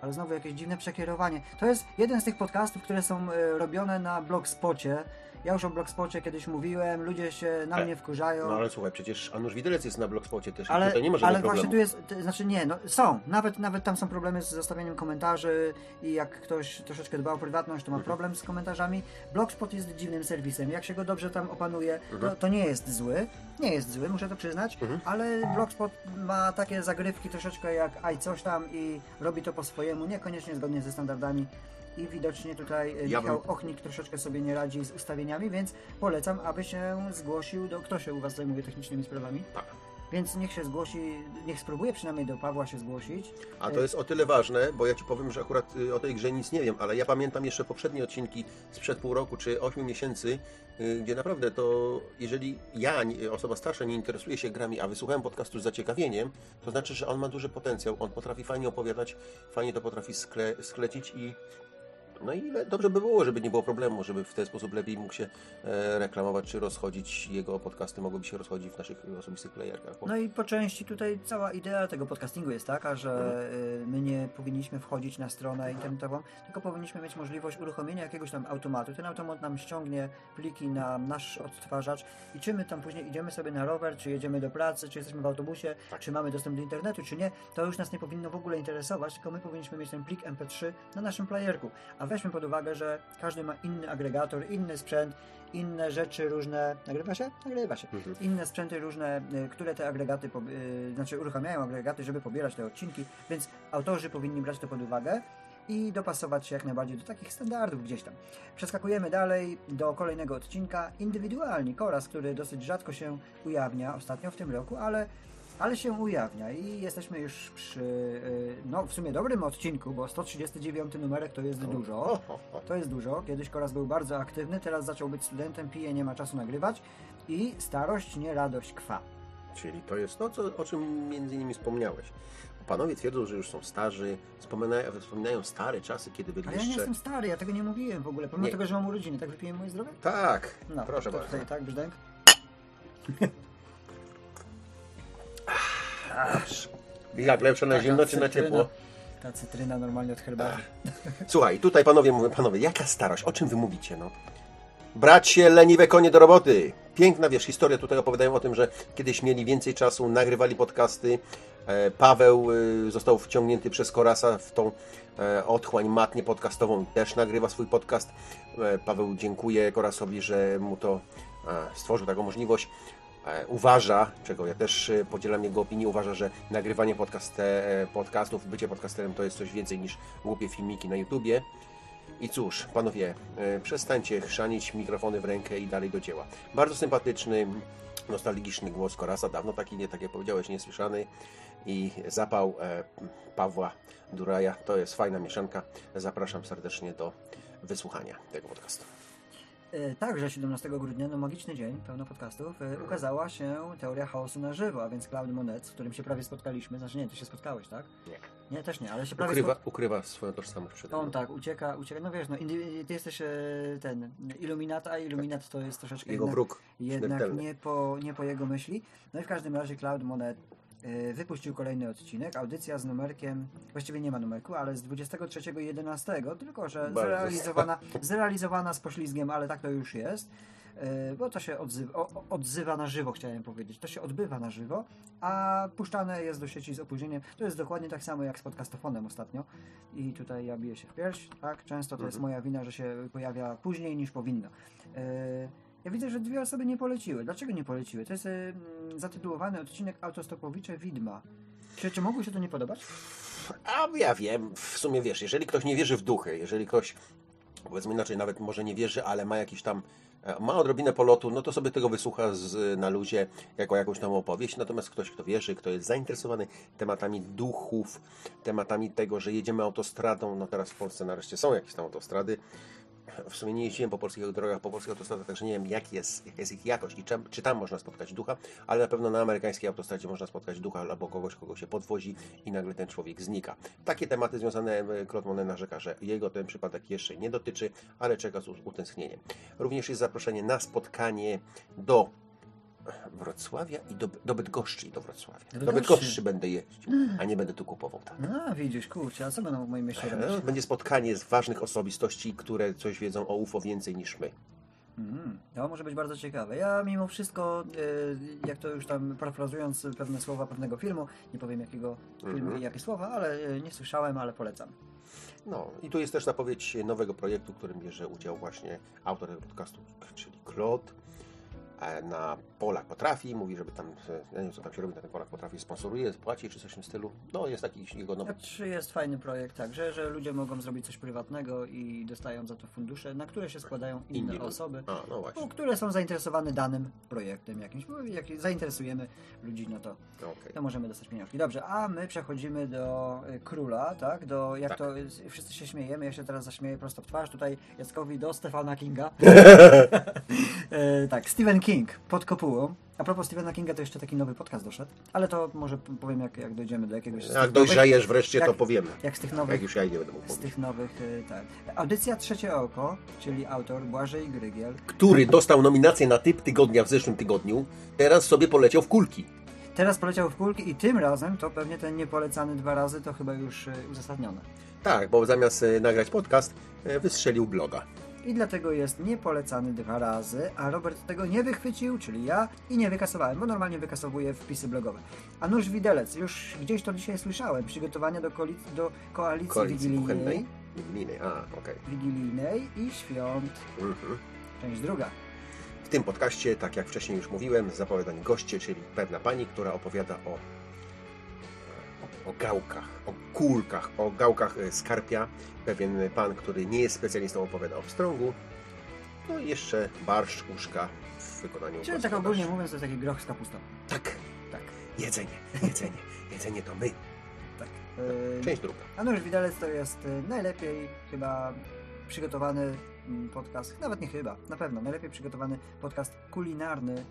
ale znowu jakieś dziwne przekierowanie. To jest jeden z tych podcastów, które są e, robione na Blogspocie. Ja już o Blogspocie kiedyś mówiłem, ludzie się na E, mnie wkurzają. No ale słuchaj, przecież Anusz Widelec jest na Blogspocie też Ale, tutaj nie ma żadnych ale problemów. właśnie tu jest, to znaczy nie, no są, nawet, nawet tam są problemy z zostawianiem komentarzy i jak ktoś troszeczkę dba o prywatność, to ma Mhm. problem z komentarzami. Blogspot jest dziwnym serwisem, jak się go dobrze tam opanuje, to, Mhm. to nie jest zły, nie jest zły, muszę to przyznać, Mhm. ale Blogspot ma takie zagrywki troszeczkę jak aj coś tam i robi to po swojemu, niekoniecznie zgodnie ze standardami. I widocznie tutaj e, Ja Michał bym- Ochnik troszeczkę sobie nie radzi z ustawieniami, więc polecam, aby się zgłosił do... Kto się u Was zajmuje technicznymi sprawami? Tak. Więc niech się zgłosi, niech spróbuje przynajmniej do Pawła się zgłosić. A to jest o tyle ważne, bo ja Ci powiem, że akurat y, o tej grze nic nie wiem, ale ja pamiętam jeszcze poprzednie odcinki sprzed pół roku czy 8 miesięcy, y, gdzie naprawdę to, jeżeli ja, osoba starsza, nie interesuje się grami, a wysłuchałem podcastu z zaciekawieniem, to znaczy, że on ma duży potencjał, on potrafi fajnie opowiadać, fajnie to potrafi skle, sklecić i no i dobrze by było, żeby nie było problemu, żeby w ten sposób lepiej mógł się e, reklamować czy rozchodzić. Jego podcasty mogłyby się rozchodzić w naszych osobistych playerkach. No i po części tutaj cała idea tego podcastingu jest taka, że y, my nie powinniśmy wchodzić na stronę internetową, tylko powinniśmy mieć możliwość uruchomienia jakiegoś tam automatu. Ten automat nam ściągnie pliki na nasz odtwarzacz i czy my tam później idziemy sobie na rower, czy jedziemy do pracy, czy jesteśmy w autobusie, Tak. czy mamy dostęp do internetu, czy nie, to już nas nie powinno w ogóle interesować, tylko my powinniśmy mieć ten plik MP3 na naszym playerku. A weźmy pod uwagę, że każdy ma inny agregator, inny sprzęt, inne rzeczy różne. Nagrywa się? Nagrywa się. Mhm. Inne sprzęty różne, y, które te agregaty, po- y, znaczy uruchamiają agregaty, żeby pobierać te odcinki, więc autorzy powinni brać to pod uwagę i dopasować się jak najbardziej do takich standardów gdzieś tam. Przeskakujemy dalej do kolejnego odcinka. Indywidualni Koraz, który dosyć rzadko się ujawnia ostatnio w tym roku, ale ale się ujawnia i jesteśmy już przy, y, no w sumie dobrym odcinku, bo 139 numerek to jest dużo. To jest dużo. Kiedyś Koraz był bardzo aktywny, teraz zaczął być studentem, pije, nie ma czasu nagrywać i starość, nie radość kwa. Czyli to jest to, co, o czym między innymi wspomniałeś. Panowie twierdzą, że już są starzy, wspominają, wspominają stare czasy, kiedy byli Ale ja nie jeszcze... jestem stary, ja tego nie mówiłem w ogóle, pomimo Nie. tego, że mam urodziny, tak wypiję moje zdrowie? Tak, No, proszę to bardzo. Tutaj, tak, brzdęk? Jak lepsze na zimno czy na ciepło? Ta cytryna normalnie od herbaty. Słuchaj, tutaj panowie mówią, panowie, jaka starość? O czym wy mówicie, no? Brać się leniwe konie do roboty. Piękna, wiesz, historia tutaj opowiadają o tym, że kiedyś mieli więcej czasu, nagrywali podcasty. E, Paweł e, został wciągnięty przez Korasa w tą e, otchłań matnię podcastową. Też nagrywa swój podcast. E, Paweł dziękuję Korasowi, że mu to stworzył taką możliwość. E, Uważa, czego ja też e, podzielam jego opinię, uważa, że nagrywanie e, podcastów, bycie podcasterem to jest coś więcej niż głupie filmiki na YouTubie. I cóż, panowie, przestańcie chrzanić mikrofony w rękę i dalej do dzieła. Bardzo sympatyczny, nostalgiczny głos Korasa, dawno taki, nie tak jak powiedziałeś, niesłyszany. I zapał Pawła Duraja, to jest fajna mieszanka. Zapraszam serdecznie do wysłuchania tego podcastu. E, Także 17 grudnia, no magiczny dzień, pełno podcastów, e, ukazała się teoria chaosu na żywo, a więc Cloud Monet, z którym się prawie spotkaliśmy. Znaczy nie, ty się spotkałeś, tak? Nie. Nie, też nie, ale się prawie Ukrywa, ukrywa swoją tożsamość przede mną. On tak, ucieka, ucieka. No wiesz, no, ty jesteś e, ten Illuminat, a Illuminat to jest troszeczkę Jego jednak, wróg jednak nie, po, nie po jego myśli. No i w każdym razie Cloud Monet wypuścił kolejny odcinek. Audycja z numerkiem, właściwie nie ma numerku, ale z 23.11, tylko że zrealizowana, zrealizowana z poślizgiem, ale tak to już jest. E, Bo to się odzywa, odzywa na żywo, chciałem powiedzieć. To się odbywa na żywo, a puszczane jest do sieci z opóźnieniem. To jest dokładnie tak samo jak z podcastofonem ostatnio. I tutaj ja biję się w pierś, tak? Często to jest Mhm. moja wina, że się pojawia później niż powinno. Ja widzę, że dwie osoby nie poleciły. Dlaczego nie poleciły? To jest mm, zatytułowany odcinek Autostopowicze Widma. Czy, czy mogło się to nie podobać? A ja wiem, w sumie wiesz, jeżeli ktoś nie wierzy w duchy, jeżeli ktoś, powiedzmy inaczej, nawet może nie wierzy, ale ma jakiś tam, e, ma odrobinę polotu, no to sobie tego wysłucha z, na luzie jako jakąś tam opowieść. Natomiast ktoś, kto wierzy, kto jest zainteresowany tematami duchów, tematami tego, że jedziemy autostradą, no teraz w Polsce nareszcie są jakieś tam autostrady. W sumie nie jeździłem po polskich drogach, po polskich autostradach, także nie wiem, jak jest, jaka jest ich jakość i czem, czy tam można spotkać ducha, ale na pewno na amerykańskiej autostradzie można spotkać ducha albo kogoś, kogo się podwozi i nagle ten człowiek znika. Takie tematy związane, e, Monet narzeka, że jego ten przypadek jeszcze nie dotyczy, ale czeka z utęsknieniem. Również jest zaproszenie na spotkanie do Wrocławia i do, do Bydgoszczy i do Wrocławia. Do Do Bydgoszczy. Bydgoszczy będę jeździł, a nie będę tu kupował. Tak. No, widzisz, kurczę, a co będą w moim mieście robić? Będzie spotkanie z ważnych osobistości, które coś wiedzą o UFO więcej niż my. Mm, to może być bardzo ciekawe. Ja mimo wszystko, e, jak to już tam parafrazując pewne słowa pewnego filmu, nie powiem jakiego filmu Mhm. i jakie słowa, ale e, nie słyszałem, ale polecam. No i tu jest też zapowiedź nowego projektu, w którym bierze udział właśnie autor tego podcastu, czyli Claude. E, Na Polak Potrafi, mówi, żeby tam, ja nie wiem co tam się robi ten Polak Potrafi, sponsoruje, płaci czy coś w tym stylu. No jest taki jego nowy Znaczy jest fajny projekt, tak, że, ludzie mogą zrobić coś prywatnego i dostają za to fundusze, na które się składają inne Inni ludzie. osoby, A, no właśnie, no, które są zainteresowane danym projektem jakimś. Bo Jak zainteresujemy ludzi, no to, okej. to możemy dostać pieniążki. Dobrze, a my przechodzimy do y, króla, tak? Do, jak Tak. to y, wszyscy się śmiejemy, ja się teraz zaśmieję prosto w twarz tutaj Jackowi do Stefana Kinga. E, tak, Stephen King pod kopułą. A propos Stephena Kinga, to jeszcze taki nowy podcast doszedł, ale to może powiem, jak, jak dojdziemy do jakiegoś Jak dojrzejesz wreszcie, to jak- powiemy. Jak z tych Jak nowych, już ja nie będę mógł z tych nowych, y, tak. Audycja Trzecie Oko, czyli autor Błażej Grygiel. Który dostał nominację na typ tygodnia w zeszłym tygodniu, teraz sobie poleciał w kulki. Teraz poleciał w kulki i tym razem to pewnie ten niepolecany dwa razy to chyba już y, uzasadnione. Tak, bo zamiast e, nagrać podcast, wystrzelił bloga. I dlatego jest niepolecany dwa razy, a Robert tego nie wychwycił, czyli ja, i nie wykasowałem, bo normalnie wykasowuję wpisy blogowe. A nóż widelec, już gdzieś to dzisiaj słyszałem, przygotowania do, koli- do koalicji, Koalicji wigilijnej, kuchennej. Wigilijnej, a, okej. wigilijnej i świąt. Mhm. Część druga. W tym podcaście, tak jak wcześniej już mówiłem, zapowiadani goście, czyli pewna pani, która opowiada o, o, gałkach, o kulkach, o gałkach e, skarpia. Pewien pan, który nie jest specjalistą, opowiada o pstrągu. No i jeszcze barszcz, uszka w wykonaniu Czyli tak ogólnie mówiąc, to jest taki groch z kapustą. Tak. Tak. Jedzenie, jedzenie, jedzenie to my. Tak. E, Część druga. A Nóż Widelec to jest e, najlepiej chyba przygotowany mm, podcast, nawet nie chyba, na pewno najlepiej przygotowany podcast kulinarny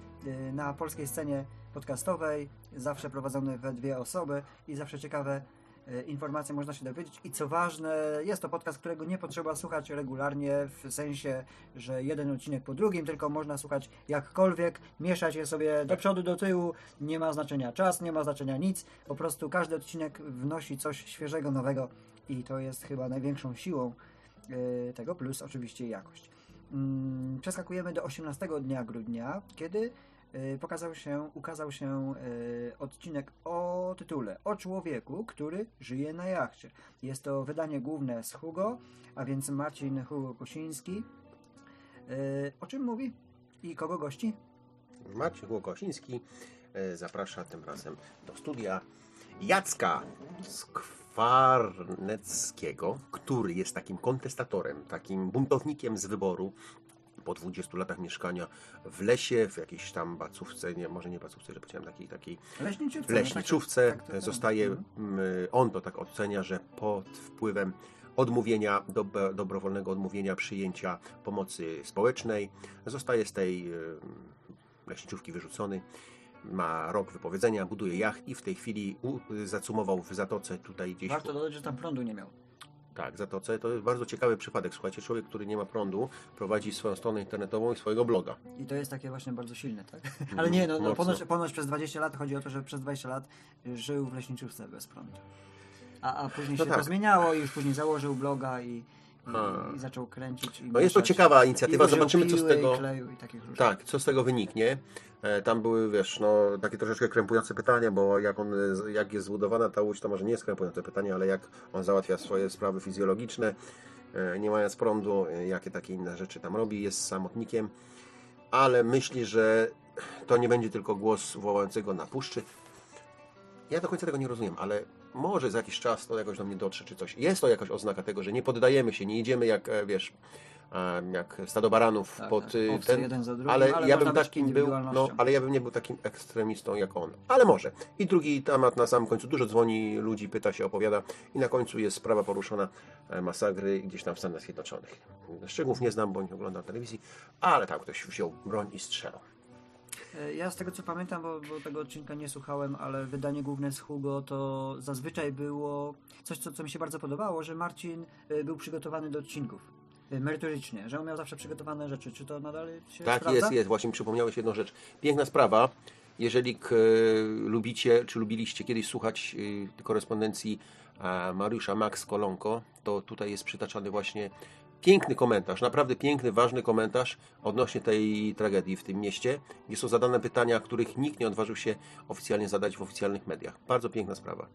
na polskiej scenie podcastowej, zawsze prowadzony we dwie osoby i zawsze ciekawe e, informacje można się dowiedzieć. I co ważne, jest to podcast, którego nie potrzeba słuchać regularnie w sensie, że jeden odcinek po drugim, tylko można słuchać jakkolwiek, mieszać je sobie do przodu, do tyłu, nie ma znaczenia czas, nie ma znaczenia nic, po prostu każdy odcinek wnosi coś świeżego, nowego i to jest chyba największą siłą e, tego, plus oczywiście jakość. Mm, Przeskakujemy do 18 dnia grudnia, kiedy pokazał się, ukazał się e, odcinek o tytule O człowieku, który żyje na jachcie. Jest to wydanie główne z Hugo, a więc Marcin Hugo Kosiński. E, O czym mówi i kogo gości? Maciej Łukosiński e, zaprasza tym razem do studia Jacka Skwarneckiego, który jest takim kontestatorem, takim buntownikiem z wyboru po 20 latach mieszkania w lesie, w jakiejś tam bacówce, nie, może nie bacówce, że powiedziałem takiej, takiej Leśniczówce. w leśniczówce Tak, tak, tak. zostaje, Mhm. mm, on to tak ocenia, że pod wpływem odmówienia, dob- dobrowolnego odmówienia przyjęcia pomocy społecznej, zostaje z tej em, leśniczówki wyrzucony, ma rok wypowiedzenia, buduje jacht i w tej chwili zacumował w Zatoce tutaj gdzieś... Warto dodać, że tam prądu nie miał. Tak, Zatoce. To jest bardzo ciekawy przypadek. Słuchajcie, człowiek, który nie ma prądu, prowadzi swoją stronę internetową i swojego bloga. I to jest takie właśnie bardzo silne, tak? Ale nie, no, no ponoć, ponoć przez 20 lat chodzi o to, że przez 20 lat żył w leśniczówce bez prądu. A, a później No się tak. to zmieniało i już później założył bloga i, i, i zaczął kręcić. I No jest to ciekawa inicjatywa, zobaczymy co z tego... Tak, co z tego wyniknie? E, Tam były, wiesz, no, takie troszeczkę krępujące pytania, bo jak, on, e, jak jest zbudowana ta łódź, to może nie jest krępujące pytanie, ale jak on załatwia swoje sprawy fizjologiczne, e, nie mając prądu, jakie takie inne rzeczy tam robi, jest samotnikiem, ale myśli, że to nie będzie tylko głos wołającego na puszczy. Ja do końca tego nie rozumiem, ale może za jakiś czas to jakoś do mnie dotrze, czy coś. Jest to jakaś oznaka tego, że nie poddajemy się, nie idziemy jak, e, wiesz, jak stado baranów Tak, pod tak. y, ten, drugim, ale, ale ja bym takim był, no, ale ja bym nie był takim ekstremistą jak on. Ale może. I drugi temat na samym końcu. Dużo dzwoni ludzi, pyta się, opowiada i na końcu jest sprawa poruszona e, masakry gdzieś tam w Stanach Zjednoczonych. Szczegółów nie znam, bo nie oglądam telewizji, ale tam ktoś wziął broń i strzelał. E, Ja z tego co pamiętam, bo, bo tego odcinka nie słuchałem, ale wydanie główne z Hugo to zazwyczaj było coś, co, co mi się bardzo podobało, że Marcin e, był przygotowany do odcinków. e, Merytorycznie, że on miał zawsze przygotowane rzeczy. Czy to nadal się Tak, sprawdza? jest, jest. Właśnie przypomniałeś jedną rzecz. Piękna sprawa. Jeżeli k, lubicie, czy lubiliście kiedyś słuchać y, korespondencji e, Mariusza Max Kolonko, to tutaj jest przytaczany właśnie piękny komentarz, naprawdę piękny, ważny komentarz odnośnie tej tragedii w tym mieście, gdzie są zadane pytania, których nikt nie odważył się oficjalnie zadać w oficjalnych mediach. Bardzo piękna sprawa.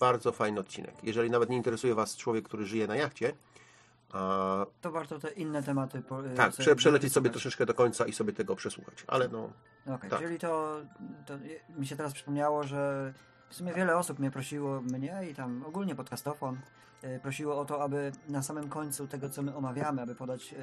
Bardzo fajny odcinek. Jeżeli nawet nie interesuje Was człowiek, który żyje na jachcie, a, To warto te inne tematy. Po, tak, prze, przelecieć sobie troszeczkę do końca i sobie tego przesłuchać. Ale no, Okej, Tak. czyli to, to mi się teraz przypomniało, że w sumie wiele osób mnie prosiło, mnie i tam ogólnie podcastofon, e, prosiło o to, aby na samym końcu tego, co my omawiamy, aby podać e,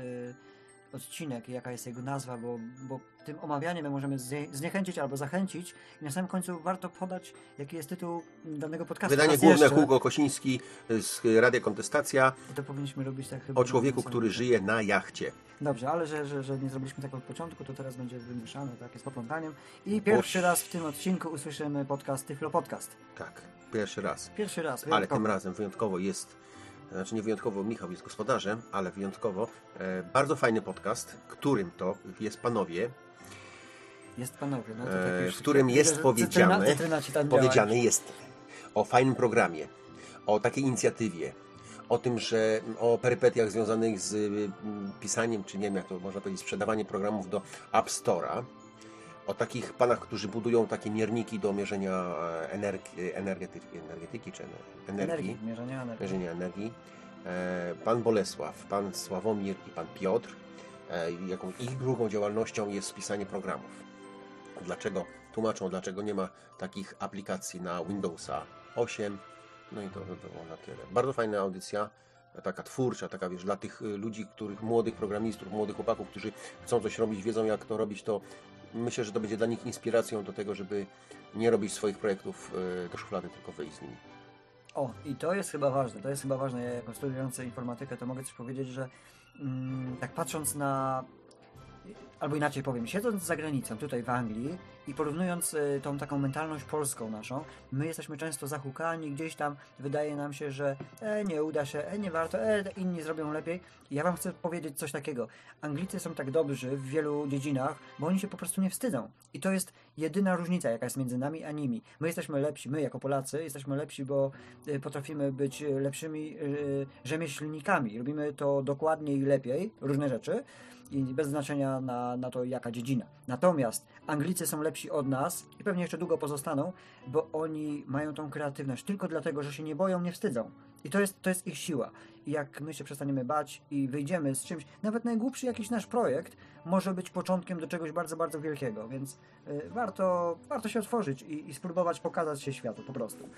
odcinek jaka jest jego nazwa, bo, bo tym omawianiem my możemy znie, zniechęcić albo zachęcić i na samym końcu warto podać, jaki jest tytuł danego podcastu. Wydanie Raz główne jeszcze. Hugo Kosiński z Radia Kontestacja to powinniśmy robić tak chyba. o człowieku, który żyje na jachcie. Dobrze, ale że, że, że nie zrobiliśmy tego od początku, to teraz będzie wymieszane, tak, jest poplątaniem. I pierwszy raz w tym odcinku usłyszymy podcast Tyflo Podcast. Tak, pierwszy raz. Pierwszy raz, Ale wyjątkowo. tym razem wyjątkowo jest, znaczy nie wyjątkowo Michał jest gospodarzem, ale wyjątkowo e, bardzo fajny podcast, którym to jest panowie, Jest panowie, no to tak już, w którym jest cytryna- powiedziane, cytryna działa. powiedziane jest o fajnym programie, o takiej inicjatywie, o tym, że o perypetiach związanych z y, pisaniem, czy nie wiem jak to można powiedzieć, sprzedawaniem programów do App Store'a, o takich panach, którzy budują takie mierniki do mierzenia e, energii, energetyki, energetyki czy ener- energii, Energii, mierzenia energii. mierzenia energii. E, Pan Bolesław, pan Sławomir i pan Piotr, e, jaką ich drugą działalnością jest pisanie programów. Dlaczego tłumaczą, dlaczego nie ma takich aplikacji na Windowsa 8. No i to by było na tyle. Bardzo fajna audycja, taka twórcza, taka wiesz, dla tych y, ludzi, których młodych programistów, młodych chłopaków, którzy chcą coś robić, wiedzą jak to robić, to myślę, że to będzie dla nich inspiracją do tego, żeby nie robić swoich projektów e, do szuflady, tylko wyjść z nimi. O, i to jest chyba ważne, to jest chyba ważne. Ja jako studiujący informatykę to mogę coś powiedzieć, że mm, tak patrząc na albo inaczej powiem, siedząc za granicą, tutaj w Anglii i porównując y, tą taką mentalność polską naszą, my jesteśmy często zahukani, gdzieś tam wydaje nam się, że e, nie uda się, e, nie warto, e, inni zrobią lepiej. Ja wam chcę powiedzieć coś takiego. Anglicy są tak dobrzy w wielu dziedzinach, bo oni się po prostu nie wstydzą. I to jest jedyna różnica, jaka jest między nami a nimi. My jesteśmy lepsi, my jako Polacy jesteśmy lepsi, bo y, potrafimy być lepszymi y, rzemieślnikami. Robimy to dokładniej i lepiej, różne rzeczy i bez znaczenia na, na to, jaka dziedzina. Natomiast Anglicy są lepsi od nas i pewnie jeszcze długo pozostaną, bo oni mają tą kreatywność tylko dlatego, że się nie boją, nie wstydzą. I to jest, to jest ich siła. Jak my się przestaniemy bać i wyjdziemy z czymś, nawet najgłupszy jakiś nasz projekt może być początkiem do czegoś bardzo, bardzo wielkiego, więc y, warto, warto się otworzyć i, i spróbować pokazać się światu po prostu.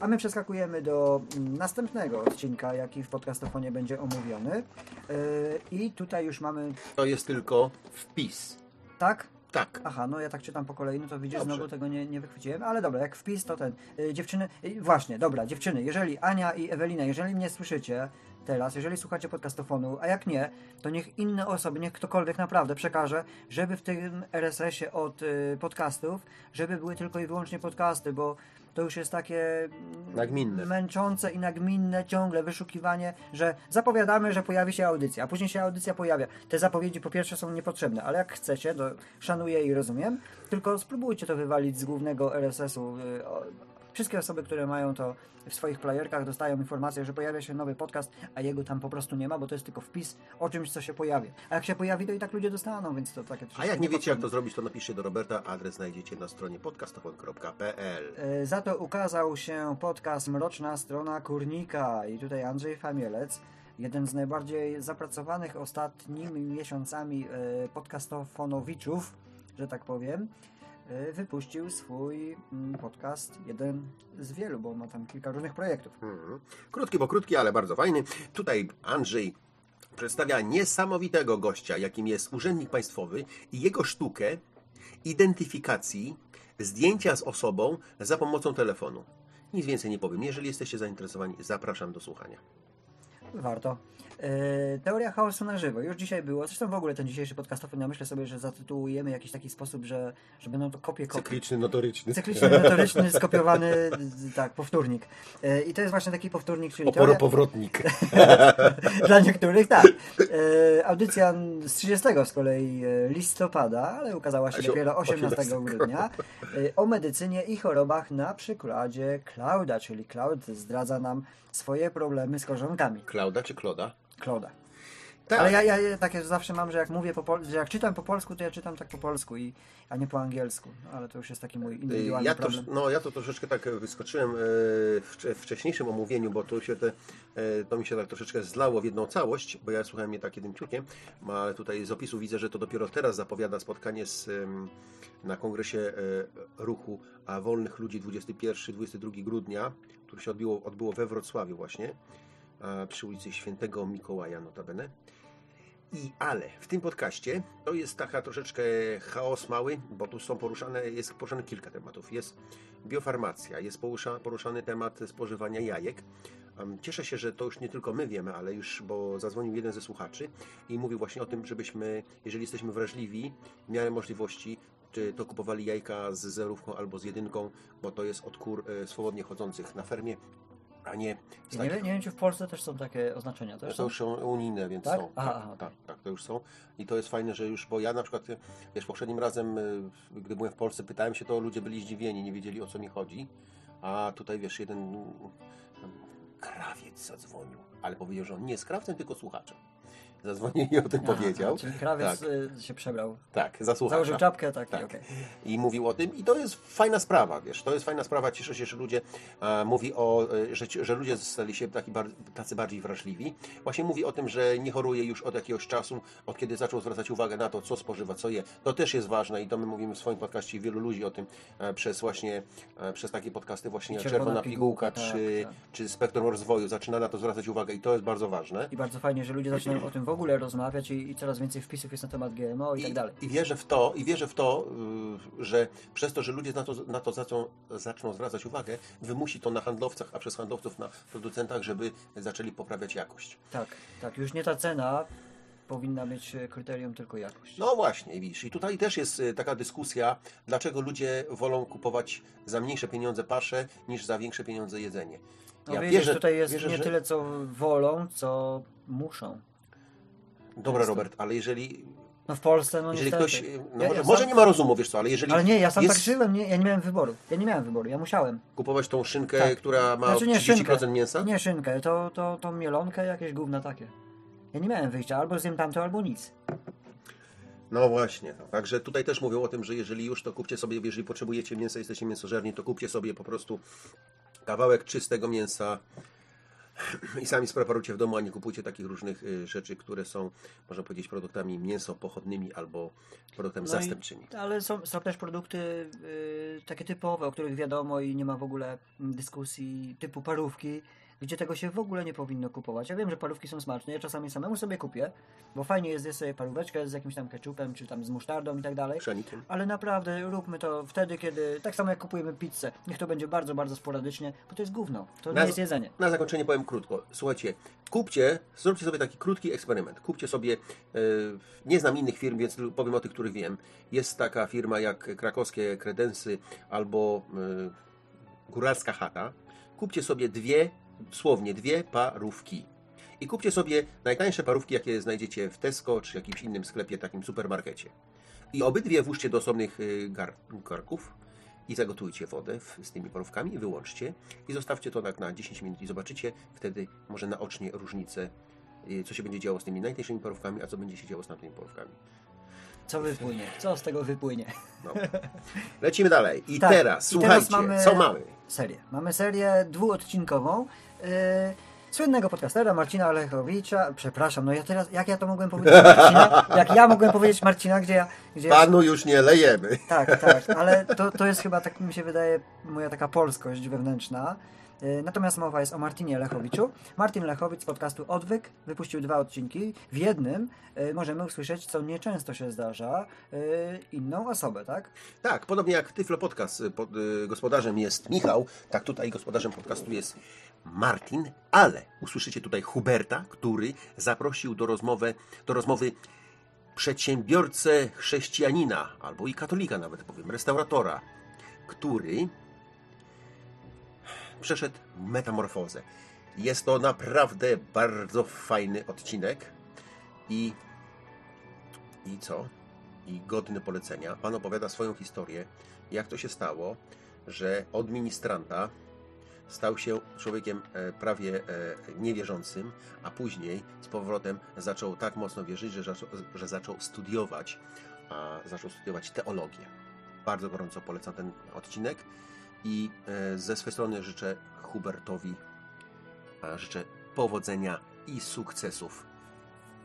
A my przeskakujemy do mm, następnego odcinka, jaki w podcastofonie będzie omówiony. Y, I tutaj już mamy, To jest tylko wpis. tak? Tak. Aha, no ja tak czytam po kolei, no to widzisz, Dobrze. znowu tego nie, nie wychwyciłem, ale dobra, jak wpis to ten, y, dziewczyny, y, właśnie, dobra, dziewczyny, jeżeli Ania i Ewelina, jeżeli mnie słyszycie teraz, jeżeli słuchacie podcastofonu, a jak nie, to niech inne osoby, niech ktokolwiek naprawdę przekaże, żeby w tym RSS-ie od y, podcastów, żeby były tylko i wyłącznie podcasty, bo to już jest takie mm, Nagminne. męczące i nagminne ciągle wyszukiwanie, że zapowiadamy, że pojawi się audycja, a później się audycja pojawia. Te zapowiedzi po pierwsze są niepotrzebne, ale jak chcecie, to szanuję i rozumiem, tylko spróbujcie to wywalić z głównego RSS-u. Wszystkie osoby, które mają to w swoich playerkach, dostają informację, że pojawia się nowy podcast, a jego tam po prostu nie ma, bo to jest tylko wpis o czymś, co się pojawi. A jak się pojawi, to i tak ludzie dostaną, więc to takie A jak nie wiecie, jak to zrobić, to napiszcie do Roberta. Adres znajdziecie na stronie podcastofon.pl. E, Za to ukazał się podcast Mroczna Strona Kurnika i tutaj Andrzej Famielec, jeden z najbardziej zapracowanych ostatnimi miesiącami e, podcastofonowiczów, że tak powiem, wypuścił swój mm, podcast, jeden z wielu, bo ma tam kilka różnych projektów. Mhm. Krótki, bo krótki, ale bardzo fajny. Tutaj Andrzej przedstawia niesamowitego gościa, jakim jest urzędnik państwowy i jego sztukę identyfikacji zdjęcia z osobą za pomocą telefonu. Nic więcej nie powiem. Jeżeli jesteście zainteresowani, zapraszam do słuchania. Warto. E, Teoria chaosu na żywo. Już dzisiaj było. Zresztą w ogóle ten dzisiejszy podcastofon, ja myślę sobie, że zatytułujemy w jakiś taki sposób, że, że będą to kopie kopie. Cykliczny, notoryczny. Cykliczny, metoryczny, skopiowany, tak, powtórnik. E, I to jest właśnie taki powtórnik, czyli teoria, Oporopowrotnik. dla niektórych tak. E, Audycja z 30 z kolei listopada, ale ukazała się dopiero 18 18. grudnia, o medycynie i chorobach na przykładzie Klauda, czyli Cloud zdradza nam swoje problemy z korzonkami. Klauda czy Kloda? Klauda. Tak. Ale ja, ja, ja takie zawsze mam, że jak mówię po pol- że jak czytam po polsku, to ja czytam tak po polsku, i, a nie po angielsku. Ale to już jest taki mój indywidualny Ja to, problem. no, ja to troszeczkę tak wyskoczyłem e, w wcze- wcześniejszym omówieniu, bo to, się te, e, to mi się tak troszeczkę zlało w jedną całość, bo ja słuchałem je tak jednym ciukiem, ale tutaj z opisu widzę, że to dopiero teraz zapowiada spotkanie z, na kongresie ruchu a wolnych ludzi 21-22 grudnia, które się odbiło, odbyło we Wrocławiu właśnie, przy ulicy Świętego Mikołaja notabene. I ale w tym podcaście to jest taka troszeczkę chaos mały, bo tu są poruszane, jest poruszane kilka tematów. Jest biofarmacja, jest porusza, poruszany temat spożywania jajek. Cieszę się, że to już nie tylko my wiemy, ale już, bo zadzwonił jeden ze słuchaczy i mówił właśnie o tym, żebyśmy, jeżeli jesteśmy wrażliwi, w miarę możliwości, czy to kupowali jajka z zerówką albo z jedynką, bo to jest od kur e, swobodnie chodzących na fermie, a nie Ja nie, takich wiem, nie wiem, czy w Polsce też są takie oznaczenia. Też to są? już są unijne, więc Tak? są. Aha, tak, aha. tak, tak, to już są. I to jest fajne, że już, bo ja na przykład, wiesz, poprzednim razem, y, gdy byłem w Polsce, pytałem się, to ludzie byli zdziwieni, nie wiedzieli o co mi chodzi. A tutaj, wiesz, jeden krawiec zadzwonił, ale powiedział, że on nie jest krawcem, tylko słuchaczem. Zadzwonił i o tym Aha, powiedział. Czyli krawiec Tak. y, się przebrał. Tak, za słuchacza. Założył czapkę, tak, Tak. okej. I mówił o tym, i to jest fajna sprawa, wiesz, to jest fajna sprawa, cieszę się, że ludzie e, mówi o, e, że, że ludzie stali się taki bar, tacy bardziej wrażliwi. Właśnie mówi o tym, że nie choruje już od jakiegoś czasu, od kiedy zaczął zwracać uwagę na to, co spożywa, co je. To też jest ważne i to my mówimy w swoim podcaście wielu ludzi o tym e, przez właśnie, przez takie podcasty właśnie Czerwona, Czerwona Pigułka, Pigułka, czy, tak, tak. czy Spektrum Rozwoju zaczyna na to zwracać uwagę i to jest bardzo ważne. I bardzo fajnie, że ludzie zaczynają o tym w ogóle rozmawiać i, i coraz więcej wpisów jest na temat GMO i, tak dalej. I wierzę w to, i wierzę w to y, że przez to, że ludzie na to, na to zaczną, zaczną zwracać uwagę, wymusi to na handlowcach, a przez handlowców na producentach, żeby zaczęli poprawiać jakość. Tak, tak. Już nie ta cena powinna być e, kryterium, tylko jakość. No właśnie, widzisz. I tutaj też jest y, taka dyskusja, dlaczego ludzie wolą kupować za mniejsze pieniądze pasze, niż za większe pieniądze jedzenie. No wiesz, tutaj jest nie tyle co wolą, co muszą. Dobra, Robert, ale jeżeli no w Polsce, no jeżeli niestety. ktoś, no Ja- może, ja może sam- nie ma rozumu, wiesz co, ale jeżeli Ale nie, ja sam jest tak żyłem, nie, ja nie miałem wyboru. Ja nie miałem wyboru, ja musiałem. kupować tą szynkę, Tak. która ma Znaczy nie 30% szynkę, mięsa, nie szynkę, to, to, to mielonkę, jakieś gówna takie. Ja nie miałem wyjścia, albo zjem tamto, albo nic. No właśnie. No. Także tutaj też mówią o tym, że jeżeli już to kupcie sobie, jeżeli potrzebujecie mięsa, jesteście mięsożerni, to kupcie sobie po prostu kawałek czystego mięsa i sami spreparujcie w domu, a nie kupujcie takich różnych y, rzeczy, które są, można powiedzieć, produktami mięsopochodnymi albo produktami No zastępczymi. I, ale są, są też produkty y, takie typowe, o których wiadomo i nie ma w ogóle mm, dyskusji, typu parówki, gdzie tego się w ogóle nie powinno kupować. Ja wiem, że parówki są smaczne, ja czasami samemu sobie kupię, bo fajnie jest zjeść sobie paróweczkę z jakimś tam ketchupem, czy tam z musztardą i tak dalej. Pszenikiem. Ale naprawdę róbmy to wtedy, kiedy, tak samo jak kupujemy pizzę, niech to będzie bardzo, bardzo sporadycznie, bo to jest gówno, to Na- nie jest jedzenie. Na zakończenie powiem krótko. Słuchajcie, kupcie, zróbcie sobie taki krótki eksperyment. Kupcie sobie, e, nie znam innych firm, więc powiem o tych, których wiem. Jest taka firma jak krakowskie Kredensy albo e, Góralska Chata. Kupcie sobie dwie, dosłownie dwie parówki. I kupcie sobie najtańsze parówki, jakie znajdziecie w Tesco czy jakimś innym sklepie, takim supermarkecie. I obydwie włóżcie do osobnych y, gar, garków i zagotujcie wodę w, z tymi parówkami wyłączcie i zostawcie to tak na 10 minut i zobaczycie wtedy może naocznie różnicę, y, co się będzie działo z tymi najtańszymi parówkami, a co będzie się działo z tamtymi parówkami. Co wypłynie? Co z tego wypłynie? No. Lecimy dalej. I Tak, teraz, i słuchajcie, teraz mamy- co mamy? serię. Mamy serię dwuodcinkową. Yy, słynnego podcastera Marcina Olechowicza. Przepraszam, no ja teraz, jak ja to mogłem powiedzieć Marcina? Jak ja mogłem powiedzieć Marcina, gdzie ja... Gdzie ja Panu już nie lejemy. tak, tak, ale to, to jest chyba, tak mi się wydaje, moja taka polskość wewnętrzna. Yy, Natomiast mowa jest o Martinie Lechowiczu. Martin Lechowicz z podcastu Odwyk wypuścił dwa odcinki. W jednym yy, możemy usłyszeć, co nieczęsto się zdarza, inną osobę, tak? Tak, podobnie jak Tyflo Podcast, pod, gospodarzem jest Michał, tak tutaj gospodarzem podcastu jest Martin, ale usłyszycie tutaj Huberta, który zaprosił do rozmowy, do rozmowy przedsiębiorcę chrześcijanina, albo i katolika nawet powiem, restauratora, który przeszedł metamorfozę. Jest to naprawdę bardzo fajny odcinek i i co? I godny polecenia. Pan opowiada swoją historię, jak to się stało, że od ministranta stał się człowiekiem e, prawie e, niewierzącym, a później z powrotem zaczął tak mocno wierzyć, że że zaczął studiować, a zaczął studiować teologię. Bardzo gorąco polecam ten odcinek i e, ze swej strony życzę Hubertowi życzę powodzenia i sukcesów.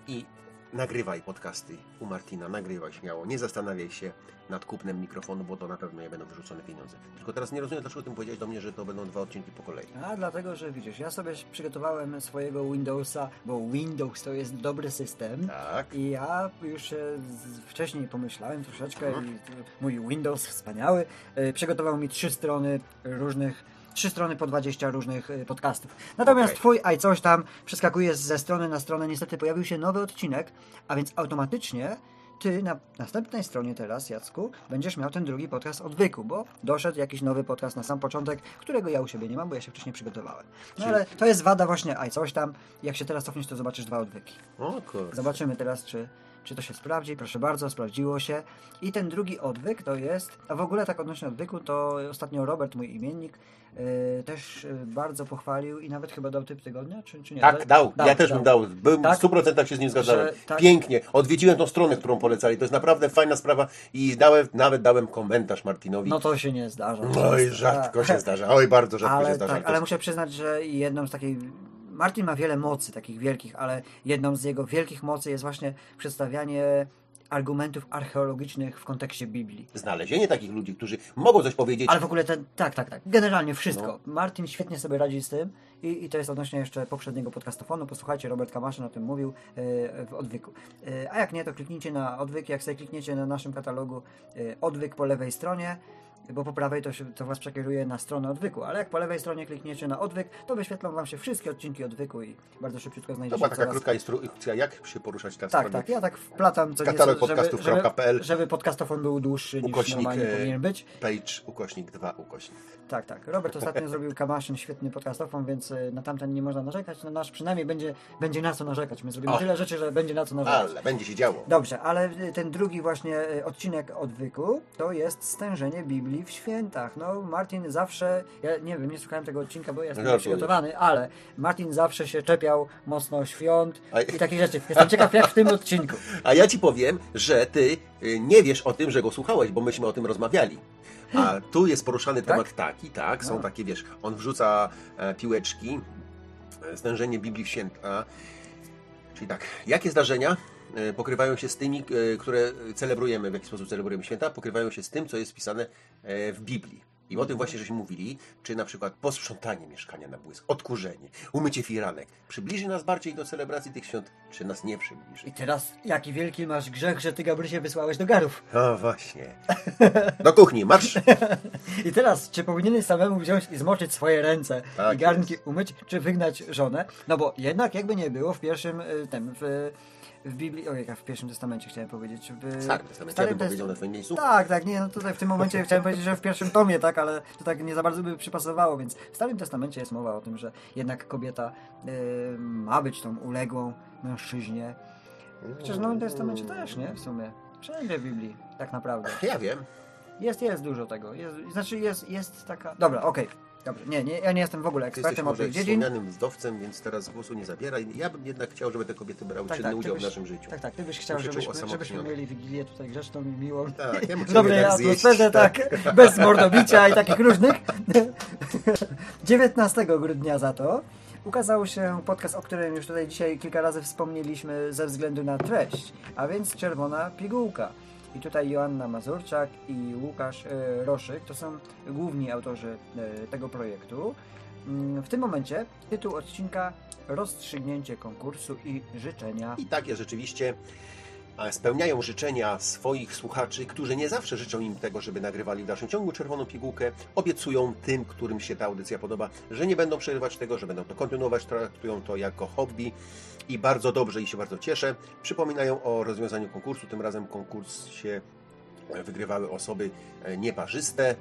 I nagrywaj podcasty u Martina, nagrywaj śmiało. Nie zastanawiaj się nad kupnem mikrofonu, bo to na pewno nie będą wyrzucone pieniądze. Tylko teraz nie rozumiem, dlaczego ty powiedziałeś do mnie, że to będą dwa odcinki po kolei. A dlatego, że widzisz, ja sobie przygotowałem swojego Windowsa, bo Windows to jest dobry system. Tak. I ja już e, wcześniej pomyślałem troszeczkę Mhm. i mój Windows wspaniały e, przygotował mi trzy strony różnych, trzy strony po 20 różnych e, podcastów. Natomiast Okej. twój, aj coś tam, przeskakuje ze strony na stronę, niestety pojawił się nowy odcinek, a więc automatycznie ty na następnej stronie teraz, Jacku, będziesz miał ten drugi podcast odwyku, bo doszedł jakiś nowy podcast na sam początek, którego ja u siebie nie mam, bo ja się wcześniej przygotowałem. No ale to jest wada właśnie, aj coś tam, jak się teraz cofniesz, to zobaczysz dwa odwyki. O kurde. Zobaczymy teraz, czy, czy to się sprawdzi. Proszę bardzo, sprawdziło się. I ten drugi odwyk to jest, a w ogóle tak odnośnie odwyku, to ostatnio Robert, mój imiennik, yy, też yy, bardzo pochwalił i nawet chyba dał typ tygodnia, czy, czy nie? Tak, dał. Ja też bym dał. Bym Tak? w 100% się z nim zgadzałem. Że tak- Pięknie. Odwiedziłem tą stronę, którą polecali. To jest naprawdę fajna sprawa i dałem, nawet dałem komentarz Martinowi. No to się nie zdarza. Oj, rzadko się zdarza. Oj, bardzo rzadko się Ale, zdarza. tak, ale muszę przyznać, że jedną z takich. Martin ma wiele mocy takich wielkich, ale jedną z jego wielkich mocy jest właśnie przedstawianie argumentów archeologicznych w kontekście Biblii. Znalezienie takich ludzi, którzy mogą coś powiedzieć. Ale w ogóle ten, tak, tak, tak. Generalnie wszystko. No. Martin świetnie sobie radzi z tym i, i to jest odnośnie jeszcze poprzedniego podcastofonu. Posłuchajcie, Robert Kamaszyn o tym mówił e, w odwyku. E, a jak nie, to kliknijcie na odwyk. Jak sobie klikniecie na naszym katalogu e, odwyk po lewej stronie, bo po prawej to, się, to Was przekieruje na stronę odwyku, ale jak po lewej stronie klikniecie na odwyk, to wyświetlą Wam się wszystkie odcinki odwyku i bardzo szybciutko To znajdziecie była taka coraz- krótka instrukcja, jak się poruszać na tak, stronie. tak. Ja tak wplatam co Katalog nieco, żeby, żeby, podcastów.pl. żeby podcastofon był dłuższy niż Ukośnik, normalnie e, powinien być. Page, ukośnik 2, ukośnik. Tak, tak. Robert ostatnio zrobił Kamaszyn, świetny podcastofon, więc y, na tamten nie można narzekać. Na nasz przynajmniej będzie, będzie na co narzekać. My zrobimy O. tyle rzeczy, że będzie na co narzekać. Ale będzie się działo. Dobrze, ale y, ten drugi właśnie odcinek odwyku to jest stężenie Biblii w świętach. No, Martin zawsze, ja nie wiem, nie słuchałem tego odcinka, bo jestem Żartuję. przygotowany, ale Martin zawsze się czepiał mocno świąt A- i takich rzeczy. Jestem ciekaw, jak w tym odcinku. A ja ci powiem, że ty y, nie wiesz o tym, że go słuchałeś, bo myśmy o tym rozmawiali. A tu jest poruszany Tak? temat taki, tak, są A. takie, wiesz, on wrzuca e, piłeczki, e, stężenie Biblii w święta. Czyli tak, jakie zdarzenia e, pokrywają się z tymi, e, które celebrujemy, w jaki sposób celebrujemy święta, pokrywają się z tym, co jest wpisane e, w Biblii. I o tym właśnie żeśmy mówili, czy na przykład posprzątanie mieszkania na błysk, odkurzenie, umycie firanek przybliży nas bardziej do celebracji tych świąt, czy nas nie przybliży. I teraz, jaki wielki masz grzech, że ty, Gabrysie, wysłałeś do garów. O, właśnie. Do kuchni, marsz! I teraz, czy powinieneś samemu wziąć i zmoczyć swoje ręce Tak i garnki umyć, czy wygnać żonę? No bo jednak jakby nie było w pierwszym y, tym, w, w Biblii, ojej, w pierwszym testamencie chciałem powiedzieć. W Starym testamencie, Starym ja powiedział na twoim miejscu. Tak, tak, nie, no tutaj w tym momencie chciałem powiedzieć, że w pierwszym tomie, tak, ale to tak nie za bardzo by przypasowało, więc w Starym Testamencie jest mowa o tym, że jednak kobieta y, ma być tą uległą mężczyźnie. Chociaż w Nowym Testamencie też, nie, w sumie. Wszędzie w Biblii, tak naprawdę. Ja wiem. Jest, jest dużo tego. Jest, znaczy jest, jest taka. Dobra, okej. Dobrze. Nie, nie, ja nie jestem w ogóle jesteś ekspertem od tych dziedzin. wspomnianym zdowcem, więc teraz głosu nie zabieraj. Ja bym jednak chciał, żeby te kobiety brały Tak, czynny tak, udział w byś- naszym życiu. Tak, tak, ty byś chciał, żebyśmy, żebyśmy mieli wigilię tutaj grzeczną i miłą. Tak, ja w dobrej zjeść, atmosferze, tak, bez mordobicia i takich różnych. 19 grudnia za to ukazał się podcast, o którym już tutaj dzisiaj kilka razy wspomnieliśmy ze względu na treść, a więc Czerwona Pigułka. I tutaj Joanna Mazurczak i Łukasz e, Roszyk to są główni autorzy e, tego projektu. Mm, W tym momencie tytuł odcinka Rozstrzygnięcie konkursu i życzenia. I takie rzeczywiście spełniają życzenia swoich słuchaczy, którzy nie zawsze życzą im tego, żeby nagrywali w dalszym ciągu czerwoną pigułkę. Obiecują tym, którym się ta audycja podoba, że nie będą przerywać tego, że będą to kontynuować, traktują to jako hobby i bardzo dobrze i się bardzo cieszę. Przypominają o rozwiązaniu konkursu. Tym razem konkurs się wygrywały osoby e, nieparzyste.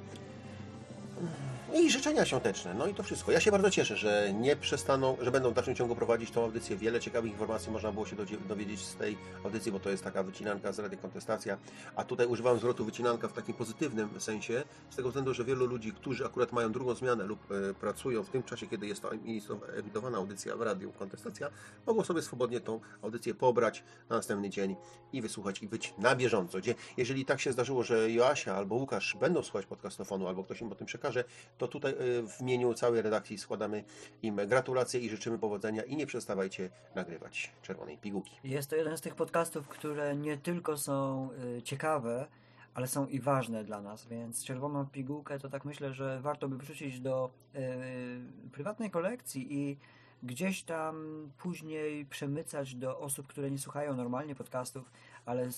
I życzenia świąteczne. No i to wszystko. Ja się bardzo cieszę, że nie przestaną, że będą w dalszym ciągu prowadzić tą audycję. Wiele ciekawych informacji można było się dowiedzieć z tej audycji, bo to jest taka wycinanka z Radia Kontestacja. A tutaj używam zwrotu wycinanka w takim pozytywnym sensie, z tego względu, że wielu ludzi, którzy akurat mają drugą zmianę lub e, pracują w tym czasie, kiedy jest to emito- emitowana audycja w Radiu Kontestacja, mogą sobie swobodnie tą audycję pobrać na następny dzień i wysłuchać i być na bieżąco. Jeżeli tak się zdarzyło, że Joasia albo Łukasz będą słuchać podcastofonu, albo ktoś im o tym przekaże, to tutaj y, w imieniu całej redakcji składamy im gratulacje i życzymy powodzenia i nie przestawajcie nagrywać Czerwonej Pigułki. Jest to jeden z tych podcastów, które nie tylko są y, ciekawe, ale są i ważne dla nas, więc Czerwoną Pigułkę to tak myślę, że warto by wrzucić do y, prywatnej kolekcji i gdzieś tam później przemycać do osób, które nie słuchają normalnie podcastów, ale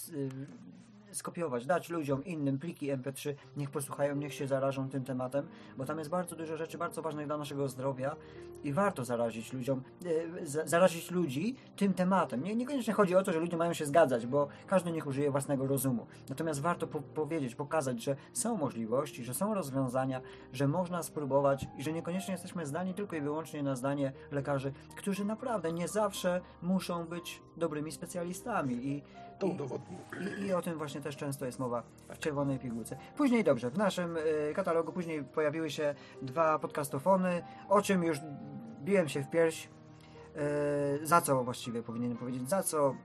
skopiować, dać ludziom innym pliki MP3, niech posłuchają, niech się zarażą tym tematem, bo tam jest bardzo dużo rzeczy bardzo ważnych dla naszego zdrowia i warto zarazić ludziom, e, za- zarazić ludzi tym tematem. Nie, niekoniecznie chodzi o to, że ludzie mają się zgadzać, bo każdy niech użyje własnego rozumu. Natomiast warto po powiedzieć, pokazać, że są możliwości, że są rozwiązania, że można spróbować i że niekoniecznie jesteśmy zdani tylko i wyłącznie na zdanie lekarzy, którzy naprawdę nie zawsze muszą być dobrymi specjalistami i To i- udowodnił. i, I o tym właśnie też często jest mowa w Czerwonej Pigułce. Później dobrze, w naszym y, katalogu później pojawiły się dwa podcastofony, o czym już biłem się w pierś. Y, za co właściwie powinienem powiedzieć? Za co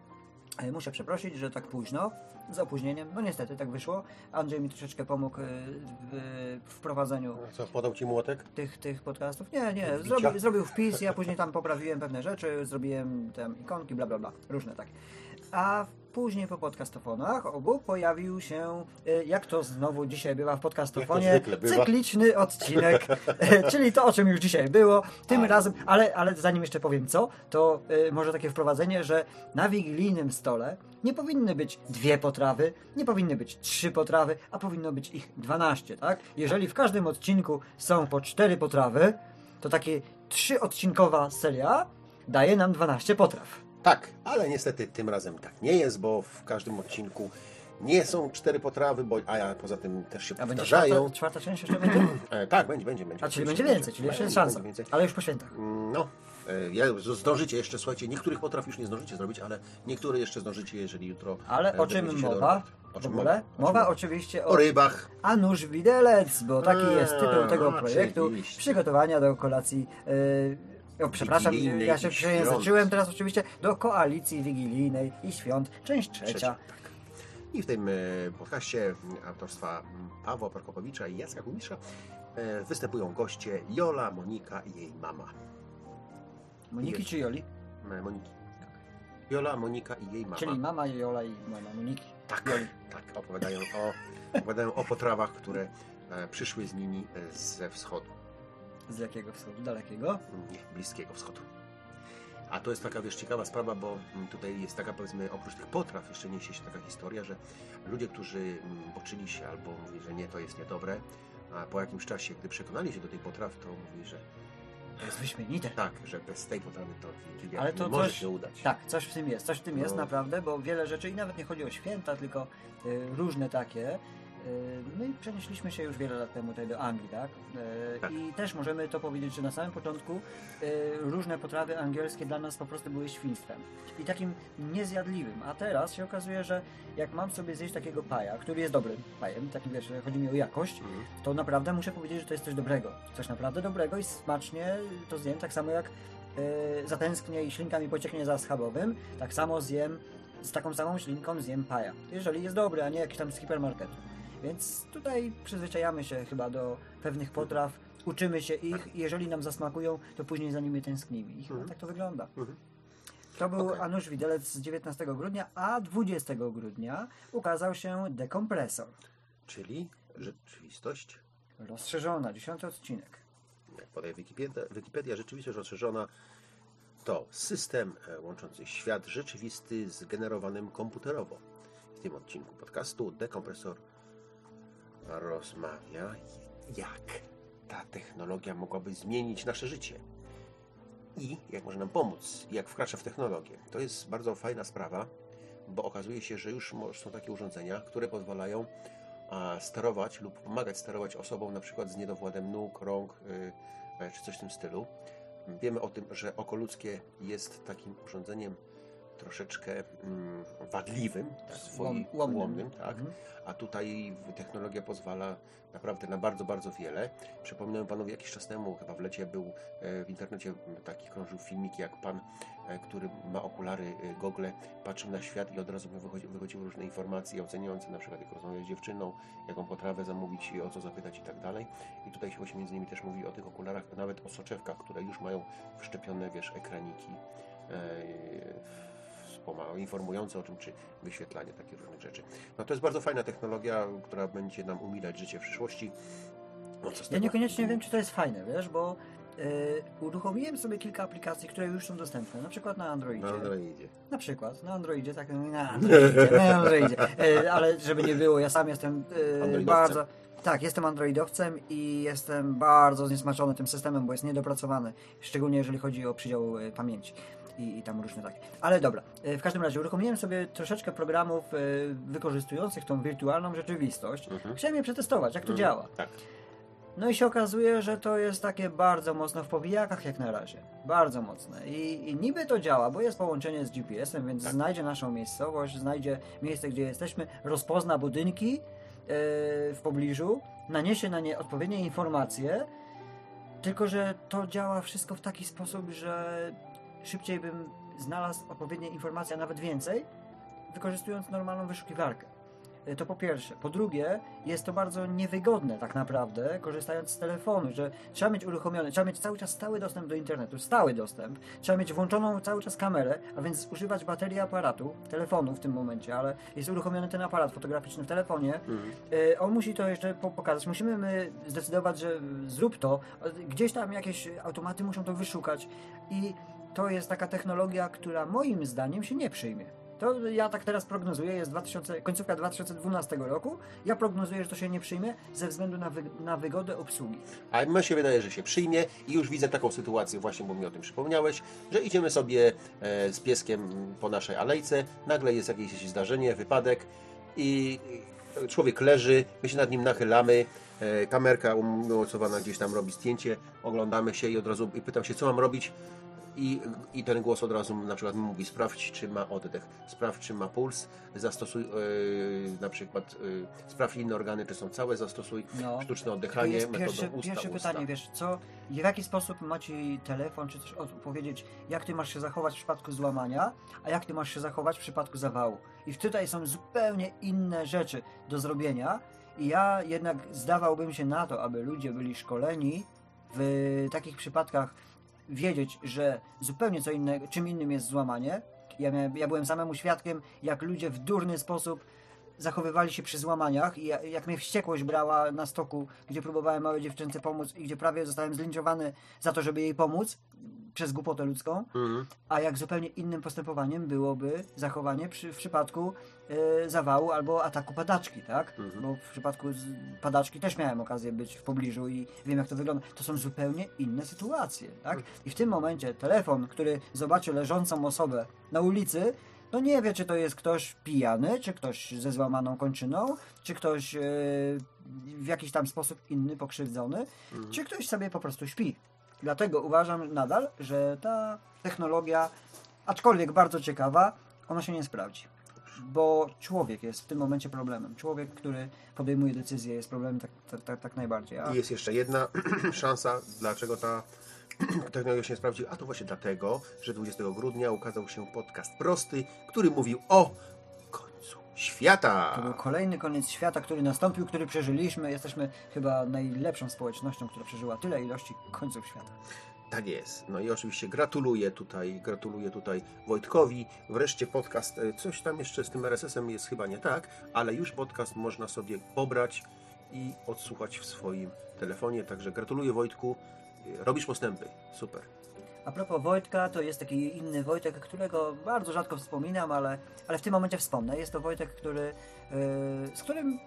y, muszę przeprosić, że tak późno, z opóźnieniem. No niestety tak wyszło. Andrzej mi troszeczkę pomógł w w wprowadzeniu Co, podał Ci młotek? tych, tych podcastów. Nie, nie, zrobił, zrobił wpis, ja później tam poprawiłem pewne rzeczy, zrobiłem tam ikonki, bla bla bla, różne takie. A później po podcastofonach obu pojawił się, e, jak to znowu dzisiaj bywa w podcastofonie, bywa. cykliczny odcinek, e, czyli to, o czym już dzisiaj było. Tym Ale- razem, ale, ale zanim jeszcze powiem co, to e, może takie wprowadzenie, że na wigilijnym stole nie powinny być dwie potrawy, nie powinny być trzy potrawy, a powinno być ich 12, tak? Jeżeli w każdym odcinku są po cztery potrawy, to takie trzyodcinkowa seria daje nam 12 potraw. Tak, ale niestety tym razem tak nie jest, bo w każdym odcinku nie są cztery potrawy, bo, a ja poza tym też się A będzie powtarzają. czwarta, czwarta część jeszcze będzie? E, tak, będzie, będzie, będzie. A czyli będzie więcej, czyli jeszcze jest szansa. będzie więcej. Ale już po świętach. No, e, ja, zdążycie jeszcze, słuchajcie, niektórych potraw już nie zdążycie zrobić, ale niektóre jeszcze zdążycie, jeżeli jutro. Ale e, o czym mowa? Do, o W czym ogóle? Mowa oczywiście O o rybach. A nóż widelec, bo taki jest tytuł tego projektu. Przygotowania do kolacji. Yy, o, przepraszam, Wigilijnej ja się i przejęzyczyłem świąt. teraz oczywiście do koalicji wigilijnej i świąt, część trzecia. Tak. I w tym e, podcaście autorstwa Pawła Prokopowicza i Jacka Kubisza e, występują goście Jola, Monika i jej mama. Moniki czy Joli? E, Moniki. Jola, Monika i jej mama. Czyli mama Jola i mama Moniki. Tak, tak, opowiadają o, opowiadają o potrawach, które e, przyszły z nimi e, ze wschodu, Z jakiego wschodu? Dalekiego? nie, bliskiego wschodu. A to jest taka, wiesz, ciekawa sprawa, bo mm, tutaj jest taka, powiedzmy, oprócz tych potraw jeszcze niesie się taka historia, że ludzie, którzy mm, boczyli się albo mówili, że nie, to jest niedobre, a po jakimś czasie, gdy przekonali się do tej potraw, to mówili, że To jest wyśmienite. tak, że bez tej potrawy to Wigilia Ale to nie może coś- się udać. Tak, coś w tym jest, coś w tym jest No. naprawdę, bo wiele rzeczy, i nawet nie chodzi o święta, tylko y, różne takie. My przenieśliśmy się już wiele lat temu tutaj do Anglii, tak? Y, Tak. I też możemy to powiedzieć, że na samym początku y, różne potrawy angielskie dla nas po prostu były świństwem. I takim niezjadliwym. A teraz się okazuje, że jak mam sobie zjeść takiego paja, który jest dobrym pajem, takim wiesz, chodzi mi o jakość, Mhm. to naprawdę muszę powiedzieć, że to jest coś dobrego. Coś naprawdę dobrego i smacznie to zjem, tak samo jak zatęsknię i ślinka mi pocieknie za schabowym, tak samo zjem, z taką samą ślinką zjem paja. Jeżeli jest dobry, a nie jakiś tam z hipermarketu. Więc tutaj przyzwyczajamy się chyba do pewnych potraw, uczymy się ich i jeżeli nam zasmakują, to później za nimi tęsknimy. I chyba Mhm. tak to wygląda. Mhm. To był Okej. Anusz Widelec z 19 grudnia, a 20 grudnia ukazał się Dekompresor. Czyli rzeczywistość Rozszerzona, 10 odcinek. jak podaje Wikipedia, Wikipedia rzeczywistość rozszerzona to system e, łączący świat rzeczywisty z generowanym komputerowo. W tym odcinku podcastu Dekompresor rozmawia, jak ta technologia mogłaby zmienić nasze życie i jak może nam pomóc, jak wkracza w technologię. To jest bardzo fajna sprawa, bo okazuje się, że już są takie urządzenia, które pozwalają sterować lub pomagać sterować osobom na przykład z niedowładem nóg, rąk y, e, czy coś w tym stylu. Wiemy o tym, że oko ludzkie jest takim urządzeniem troszeczkę mm, wadliwym, tak, swoi- Łom- łomnym. łomnym tak? Mhm. a tutaj technologia pozwala naprawdę na bardzo, bardzo wiele. Przypominam panowie, jakiś czas temu, chyba w lecie był e, w internecie taki krążył filmik, jak pan, e, który ma okulary, e, gogle, patrzył na świat i od razu mu wychodzi, wychodziły różne informacje oceniające, na przykład jak rozmawiać z dziewczyną, jaką potrawę zamówić o co zapytać i tak dalej. I tutaj się właśnie między innymi też mówi o tych okularach, nawet o soczewkach, które już mają wszczepione, wiesz, ekraniki. E, informujące o czym, czy wyświetlanie takich różnych rzeczy. No to jest bardzo fajna technologia, która będzie nam umilać życie w przyszłości. No, Ja niekoniecznie wiem, czy to jest fajne, wiesz, bo y, uruchomiłem sobie kilka aplikacji, które już są dostępne, na przykład na Androidzie. Na Androidzie. Na przykład, na Androidzie, tak mówię, na Androidzie, na Androidzie. Y, ale żeby nie było, ja sam jestem y, Androidowcem. bardzo... Tak, jestem androidowcem i jestem bardzo zniesmaczony tym systemem, bo jest niedopracowany, szczególnie jeżeli chodzi o przydział pamięci. I, I tam różne takie. Ale dobra, y, w każdym razie uruchomiłem sobie troszeczkę programów y, wykorzystujących tą wirtualną rzeczywistość. Mhm. Chciałem je przetestować, jak to Mhm. działa. Tak. No i się okazuje, że to jest takie bardzo mocno w powijakach jak na razie. Bardzo mocne. I, i niby to działa, bo jest połączenie z GPS-em, więc Tak. znajdzie naszą miejscowość, znajdzie miejsce, gdzie jesteśmy, rozpozna budynki yy, w pobliżu, naniesie na nie odpowiednie informacje, tylko że to działa wszystko w taki sposób, że szybciej bym znalazł odpowiednie informacje, a nawet więcej, wykorzystując normalną wyszukiwarkę. y, to po pierwsze. Po drugie, jest to bardzo niewygodne tak naprawdę, korzystając z telefonu, że trzeba mieć uruchomiony, trzeba mieć cały czas stały dostęp do internetu, stały dostęp, trzeba mieć włączoną cały czas kamerę, a więc używać baterii aparatu, telefonu w tym momencie, ale jest uruchomiony ten aparat fotograficzny w telefonie, Mhm. y, on musi to jeszcze po- pokazać. Musimy my zdecydować, że zrób to. Gdzieś tam jakieś automaty muszą to wyszukać i to jest taka technologia, która moim zdaniem się nie przyjmie. To ja tak teraz prognozuję, jest 2000, końcówka 2012 roku. Ja prognozuję, że to się nie przyjmie ze względu na, wy, na wygodę obsługi. A mnie się wydaje, że się przyjmie i już widzę taką sytuację, właśnie bo mi o tym przypomniałeś, że idziemy sobie e, z pieskiem po naszej alejce, nagle jest jakieś zdarzenie, wypadek i człowiek leży, my się nad nim nachylamy, e, kamerka umocowana gdzieś tam robi zdjęcie, oglądamy się i od razu i pytam się, co mam robić i, i ten głos od razu na przykład mówi, sprawdź, czy ma oddech, sprawdź, czy ma puls, zastosuj e, na przykład, e, sprawdź inne organy, czy są całe, zastosuj No. sztuczne oddychanie, jest metodą pierwsze, usta, pierwsze usta. pytanie, wiesz, co, w jaki sposób ma ci telefon, czy też odpowiedzieć, jak ty masz się zachować w przypadku złamania, a jak ty masz się zachować w przypadku zawału. I tutaj są zupełnie inne rzeczy do zrobienia i ja jednak zdawałbym się na to, aby ludzie byli szkoleni w takich przypadkach wiedzieć, że zupełnie co innego, czym innym jest złamanie. Ja, miałem, ja byłem samemu świadkiem, jak ludzie w durny sposób zachowywali się przy złamaniach i ja- jak mnie wściekłość brała na stoku, gdzie próbowałem małej dziewczynce pomóc i gdzie prawie zostałem zlinczowany za to, żeby jej pomóc przez głupotę ludzką, Mhm. a jak zupełnie innym postępowaniem byłoby zachowanie przy, w przypadku zawału albo ataku padaczki, tak? Mhm. Bo w przypadku padaczki też miałem okazję być w pobliżu i wiem jak to wygląda. To są zupełnie inne sytuacje, tak? I w tym momencie telefon, który zobaczy leżącą osobę na ulicy, no nie wie, czy to jest ktoś pijany, czy ktoś ze złamaną kończyną, czy ktoś e, w jakiś tam sposób inny pokrzywdzony, czy ktoś sobie po prostu śpi. Dlatego uważam nadal, że ta technologia, aczkolwiek bardzo ciekawa, ona się nie sprawdzi. Bo człowiek jest w tym momencie problemem. Człowiek, który podejmuje decyzje, jest problemem tak, tak, tak, tak najbardziej. A I jest jeszcze jedna szansa, dlaczego ta technologia się nie sprawdzi, a to właśnie dlatego, że 20 grudnia ukazał się podcast prosty, który mówił o końcu świata. to był kolejny koniec świata, który nastąpił, który przeżyliśmy. Jesteśmy chyba najlepszą społecznością, która przeżyła tyle ilości końców świata. Tak jest. No i oczywiście gratuluję tutaj, gratuluję tutaj Wojtkowi. Wreszcie podcast, e, coś tam jeszcze z tym RSS-em jest chyba nie tak, ale już podcast można sobie pobrać i odsłuchać w swoim telefonie. Także gratuluję Wojtku. E, Robisz postępy. Super. A propos Wojtka, to jest taki inny Wojtek, którego bardzo rzadko wspominam, ale, ale w tym momencie wspomnę. Jest to Wojtek, który, yy, z którym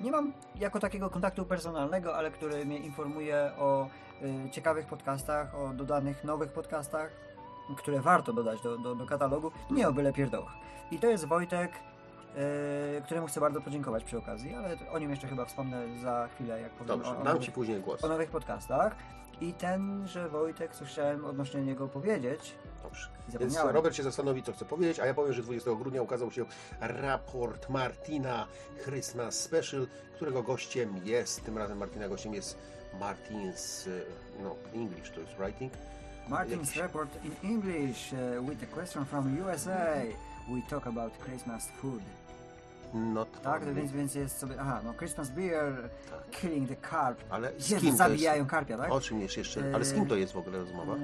nie mam jako takiego kontaktu personalnego, ale który mnie informuje o ciekawych podcastach, o dodanych nowych podcastach, które warto dodać do, do, do katalogu, nie o byle pierdołach. I to jest Wojtek, yy, któremu chcę bardzo podziękować przy okazji, ale o nim jeszcze chyba wspomnę za chwilę, jak powiem Dobrze, o, o dam Ci później głos. o nowych podcastach. I tenże Wojtek, co chciałem odnośnie niego powiedzieć, Dobrze. Więc. Robert się zastanowi, co chce powiedzieć, a ja powiem, że 20 grudnia ukazał się raport Martina Christmas Special, którego gościem jest, tym razem Martina gościem jest Martin's, e, no, English to jest writing. Martin's report in English uh, with a question from USA. We talk about Christmas food. Not Tak, więc, więc jest sobie, aha, no Christmas beer, killing the carp. Ale z Jezu, kim to zabijają jest? karpia, tak? O czym jest jeszcze? Ale z kim to jest w ogóle rozmowa?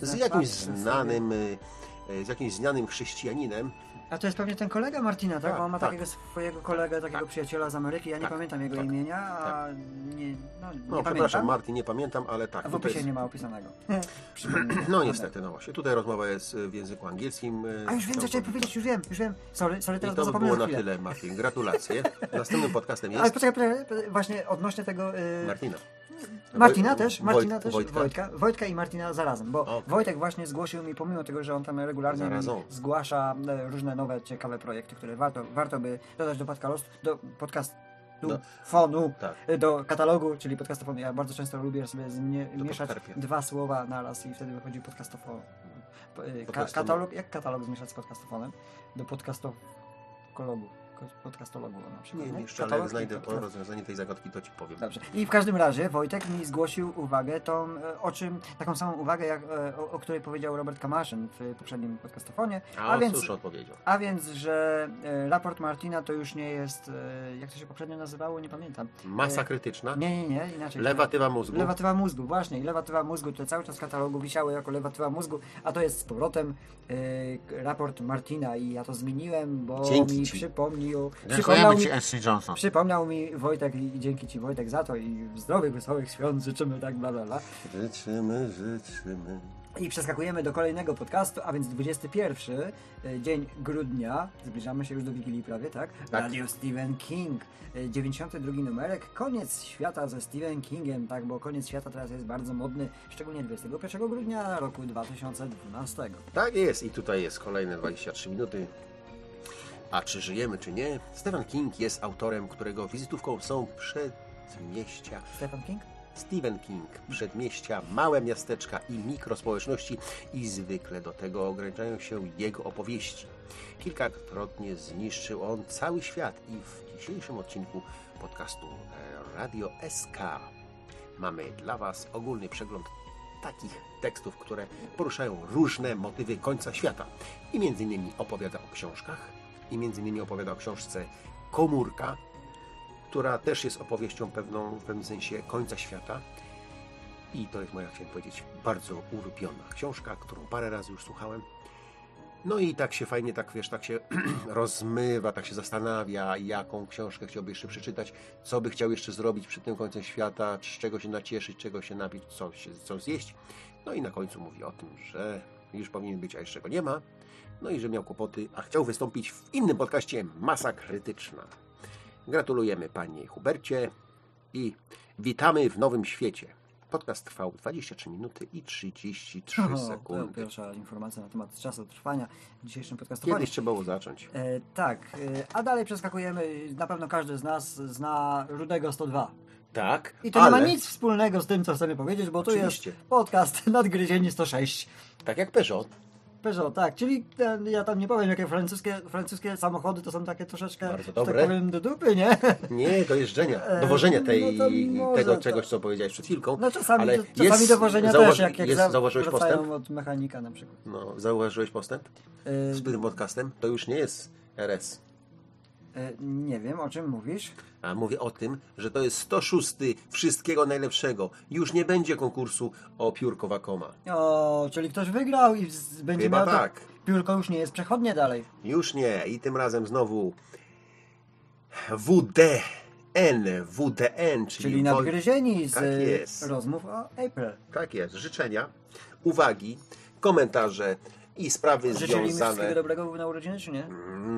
Yy, Z jakimś znanym, e, z jakimś znanym chrześcijaninem. A to jest pewnie ten kolega Martina, tak? Tak, On ma tak. takiego swojego kolegę, takiego Tak. przyjaciela z Ameryki. Ja nie Tak, pamiętam jego tak, imienia, a nie, no, nie No, przepraszam. Martin, nie pamiętam, ale tak. A w opisie jest- nie ma opisanego. No niestety, no właśnie. Tutaj rozmowa jest e, w języku angielskim. e, A już wiem, co chciałem powiedzieć, już wiem, już wiem. Sorry, sorry I teraz to bo by było na tyle, Martin. Gratulacje. Następnym podcastem Ale jest poczekaj, poczekaj, poczekaj, właśnie odnośnie tego... Yy, Martina. Martina Woj- też, Wojt- Martina też, Wojtka. Wojtka. Wojtka i Martina zarazem, bo Okej. Wojtek właśnie zgłosił mi, pomimo tego, że on tam regularnie Zarazem. zgłasza e, różne nowe, ciekawe projekty, które warto, warto by dodać do podcastu, do podcastu, Do- fonu, Tak. e, do katalogu, czyli podcastofonu. Ja bardzo często lubię sobie mieszać dwa słowa na raz i wtedy wychodzi podcastofon. Ka Podcastofon. katalog, jak katalog zmieszać z podcastofonem? Do podcastokologu. Podcastologu na przykład. Nie, nie? jeszcze, ale Katalog jak znajdę to rozwiązanie tej zagadki, to ci powiem. Dobrze. I w każdym razie Wojtek mi zgłosił uwagę tą, e, o czym, taką samą uwagę, jak, e, o, o której powiedział Robert Kamaszyn w poprzednim podcastofonie. A, A więc- odpowiedział? A więc, że e, raport Martina to już nie jest, jak to się poprzednio nazywało, nie pamiętam. Masa krytyczna, Nie, nie, nie, inaczej. lewatywa mózgu. Lewatywa mózgu, właśnie. I lewatywa mózgu, które cały czas w katalogu wisiały jako lewatywa mózgu, a to jest z powrotem raport Martina i ja to zmieniłem, bo Dzięki mi ci. Przypomnił, przypomniał mi, Ashley Johnson. przypomniał mi Wojtek i, dzięki Ci Wojtek za to i zdrowych, wesołych świąt życzymy tak bla bla bla. Życzymy, życzymy. I przeskakujemy do kolejnego podcastu, a więc 21 e, dzień grudnia. Zbliżamy się już do Wigilii prawie, tak? Tak. Radio Stephen King. e, 92 numerek. Koniec świata ze Stephen Kingiem, tak? Bo koniec świata teraz jest bardzo modny, szczególnie 21 grudnia roku 2012. Tak jest i tutaj jest kolejne 23 minuty. A czy żyjemy, czy nie? Stephen King jest autorem, którego wizytówką są przedmieścia. Stephen King? Stephen King, przedmieścia, małe miasteczka i mikrospołeczności i zwykle do tego ograniczają się jego opowieści. Kilkakrotnie zniszczył on cały świat i w dzisiejszym odcinku podcastu Radio SK mamy dla Was ogólny przegląd takich tekstów, które poruszają różne motywy końca świata. I między innymi opowiada o książkach, i między innymi opowiada o książce Komórka, która też jest opowieścią pewną, w pewnym sensie końca świata. I to jest moja, chciałem powiedzieć, bardzo ulubiona książka, którą parę razy już słuchałem. No i tak się fajnie, tak wiesz, tak się rozmywa, tak się zastanawia, jaką książkę chciałby jeszcze przeczytać, co by chciał jeszcze zrobić przed tym końcem świata, z czego się nacieszyć, czego się napić, co, się, co zjeść. No i na końcu mówi o tym, że już powinien być, a jeszcze go nie ma. No i że miał kłopoty, a chciał wystąpić w innym podcaście Masa Krytyczna. Gratulujemy Panie Hubercie i witamy w nowym świecie. Podcast trwał 23 minuty i 33 O, to sekundy. pierwsza informacja na temat czasu trwania dzisiejszym podcastowaniu. Kiedyś trzeba było zacząć. E, tak, e, a dalej przeskakujemy. Na pewno każdy z nas zna Rudego 102. Tak, I to ale nie ma nic wspólnego z tym, co chcemy powiedzieć, bo Oczywiście. jest podcast Nadgryzieni 106. tak jak Peugeot. Peugeot, tak, czyli ten, ja tam nie powiem, jakie francuskie, francuskie samochody to są takie troszeczkę, Bardzo że dobre. tak powiem, do dupy, nie? Nie, do jeżdżenia, E, dowożenia no tej, to może tego czegoś, co powiedziałeś przed chwilką. No czasami, ale czasami jest, dowożenia zauważy- też, jak, jak jest, za- zauważyłeś postęp? od mechanika na przykład. No, zauważyłeś postęp E, z tym podcastem? To już nie jest RS. E, nie wiem, o czym mówisz. A mówię o tym, że to jest 106 wszystkiego najlepszego. Już nie będzie konkursu o piórko Wakoma. O, czyli ktoś wygrał i z- będzie Chyba miał to- tak. Piórko już nie jest przechodnie dalej. Już nie. I tym razem znowu WDN. WDN, czyli, Czyli nadgryzieni z Tak jest. rozmów o April. Tak jest. Życzenia, uwagi, komentarze i sprawy Życzyli mi wszystkiego związane. dobrego na urodziny, czy nie?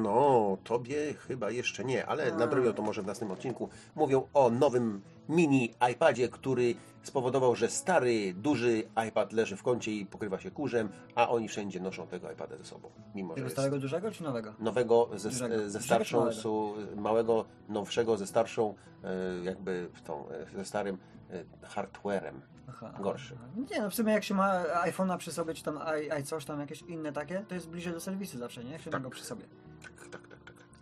No, tobie chyba jeszcze nie, ale A. nadrobią to może w następnym odcinku. Mówią o nowym mini iPadzie, który spowodował, że stary, duży iPad leży w kącie i pokrywa się kurzem, a oni wszędzie noszą tego iPada ze sobą. Mimo, że Tego starego dużego, czy nowego? nowego ze, Dużego. ze starszą, małego? su, małego, nowszego ze starszą, e, jakby tą, e, ze starym e, hardwarem. Aha. Gorszy. Nie, no w sumie jak się ma iPhone'a przy sobie, czy tam i, i coś tam, jakieś inne takie, to jest bliżej do serwisu zawsze, nie? Jak się Tak. ma go przy sobie.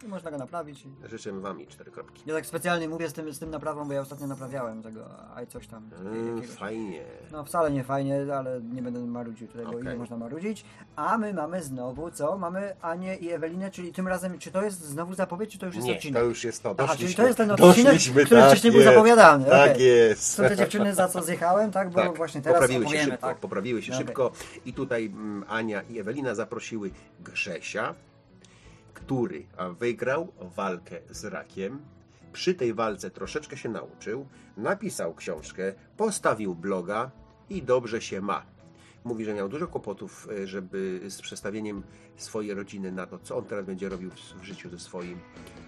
I można go naprawić. Życzymy Wam i cztery kropki. Ja tak specjalnie mówię z tym, z tym naprawą, bo ja ostatnio naprawiałem tego i coś tam. Mm, fajnie. No wcale nie fajnie, ale nie będę marudził tutaj, bo Okej. ile można marudzić. A my mamy znowu co? Mamy Anię i Ewelinę, czyli tym razem, czy to jest znowu zapowiedź, czy to już jest Nie, odcinek? to już jest to. Aha, Doszliśmy. czyli to jest ten odcinek, Doszliśmy, który tak wcześniej był jest. zapowiadany. Tak okej. jest. Są te dziewczyny, za co zjechałem, tak? Bo Tak, właśnie teraz poprawiły się szybko, tak? poprawiły się Okej. szybko i tutaj mm, Ania i Ewelina zaprosiły Grzesia, który wygrał walkę z rakiem. Przy tej walce troszeczkę się nauczył, napisał książkę, postawił bloga i dobrze się ma. Mówi, że miał dużo kłopotów, e, żeby z przestawieniem swojej rodziny na to, co on teraz będzie robił w- życiu ze swoim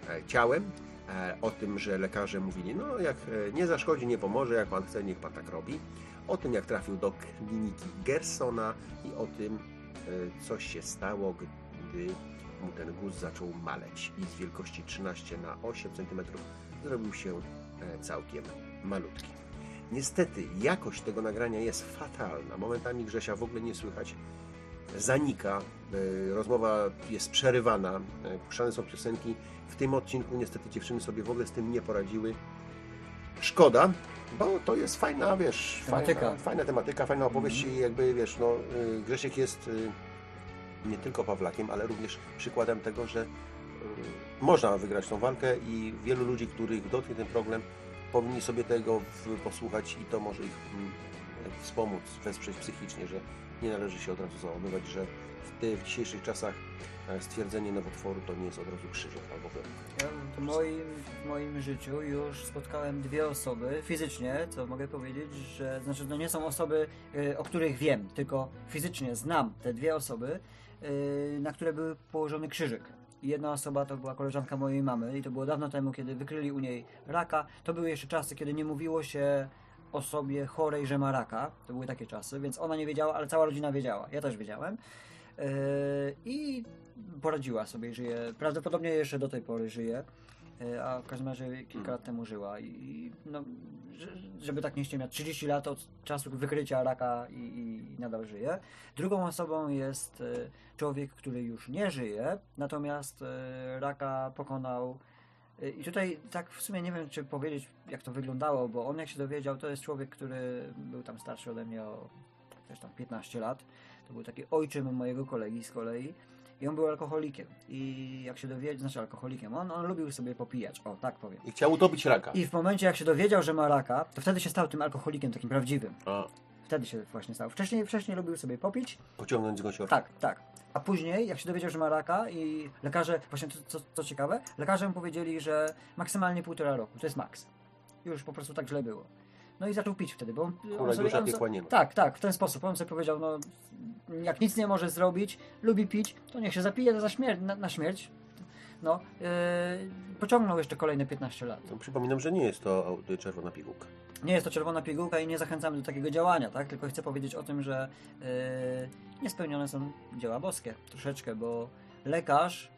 e, ciałem. E, O tym, że lekarze mówili, no jak nie zaszkodzi, nie pomoże, jak pan chce, niech pan tak robi. O tym, jak trafił do kliniki Gersona i o tym, co się stało, gdy mu ten guz zaczął maleć i z wielkości 13 na 8 cm zrobił się e, całkiem malutki. Niestety jakość tego nagrania jest fatalna. Momentami Grzesia w ogóle nie słychać. zanika, e, rozmowa jest przerywana, e, puszczane są piosenki. W tym odcinku niestety dziewczyny sobie w ogóle z tym nie poradziły. Szkoda, bo to jest fajna, wiesz, Tematyka. Fajna, fajna tematyka, fajna opowieść i jakby, wiesz, no, y, Grzesiek jest y, nie tylko Pawlakiem, ale również przykładem tego, że y, można wygrać tą walkę i wielu ludzi, których dotknie ten problem, powinni sobie tego posłuchać i to może ich mm, wspomóc, wesprzeć psychicznie, że nie należy się od razu załamywać, że w, ty, w dzisiejszych czasach e, stwierdzenie nowotworu to nie jest od razu krzyżyk albo wyrok. Ja w moim, w moim życiu już spotkałem dwie osoby fizycznie, co mogę powiedzieć, że znaczy to nie są osoby, y, o których wiem, tylko fizycznie znam te dwie osoby, na które był położony krzyżyk. Jedna osoba to była koleżanka mojej mamy i to było dawno temu, kiedy wykryli u niej raka. To były jeszcze czasy, kiedy nie mówiło się osobie chorej, że ma raka. To były takie czasy, więc ona nie wiedziała, ale cała rodzina wiedziała. Ja też wiedziałem. Yy, I poradziła sobie, żyje. Prawdopodobnie jeszcze do tej pory żyje. Yy, A w każdym razie kilka lat temu żyła i no, że- żeby tak nie ściemiać, 30 lat od czasu wykrycia raka i, i nadal żyje. Drugą osobą jest yy, człowiek, który już nie żyje, natomiast yy, raka pokonał i tutaj tak w sumie nie wiem, czy powiedzieć, jak to wyglądało, bo on jak się dowiedział, to jest człowiek, który był tam starszy ode mnie o też tam 15 lat. To był taki ojczym mojego kolegi z kolei. I on był alkoholikiem. I jak się dowiedział, znaczy alkoholikiem, on, on lubił sobie popijać, o tak powiem. I chciał utopić raka. I w momencie jak się dowiedział, że ma raka, to wtedy się stał tym alkoholikiem takim prawdziwym. A, Wtedy się właśnie stał. Wcześniej, wcześniej lubił sobie popić, pociągnąć go się tak, tak. A później, jak się dowiedział, że ma raka i lekarze, właśnie to, co, co ciekawe, lekarze mu powiedzieli, że maksymalnie półtora roku, to jest maks. Już po prostu tak źle było. No i zaczął pić wtedy, bo Kula dusza on piekła nie ma. Tak, tak, w ten sposób. On sobie powiedział, no jak nic nie może zrobić, lubi pić, to niech się zapije za śmier- na, na śmierć. No, yy, pociągnął jeszcze kolejne 15 lat. No, Przypominam, że nie jest to czerwona pigułka. Nie jest to czerwona pigułka i nie zachęcamy do takiego działania, tak? Tylko chcę powiedzieć o tym, że yy, niespełnione są dzieła boskie troszeczkę, bo lekarz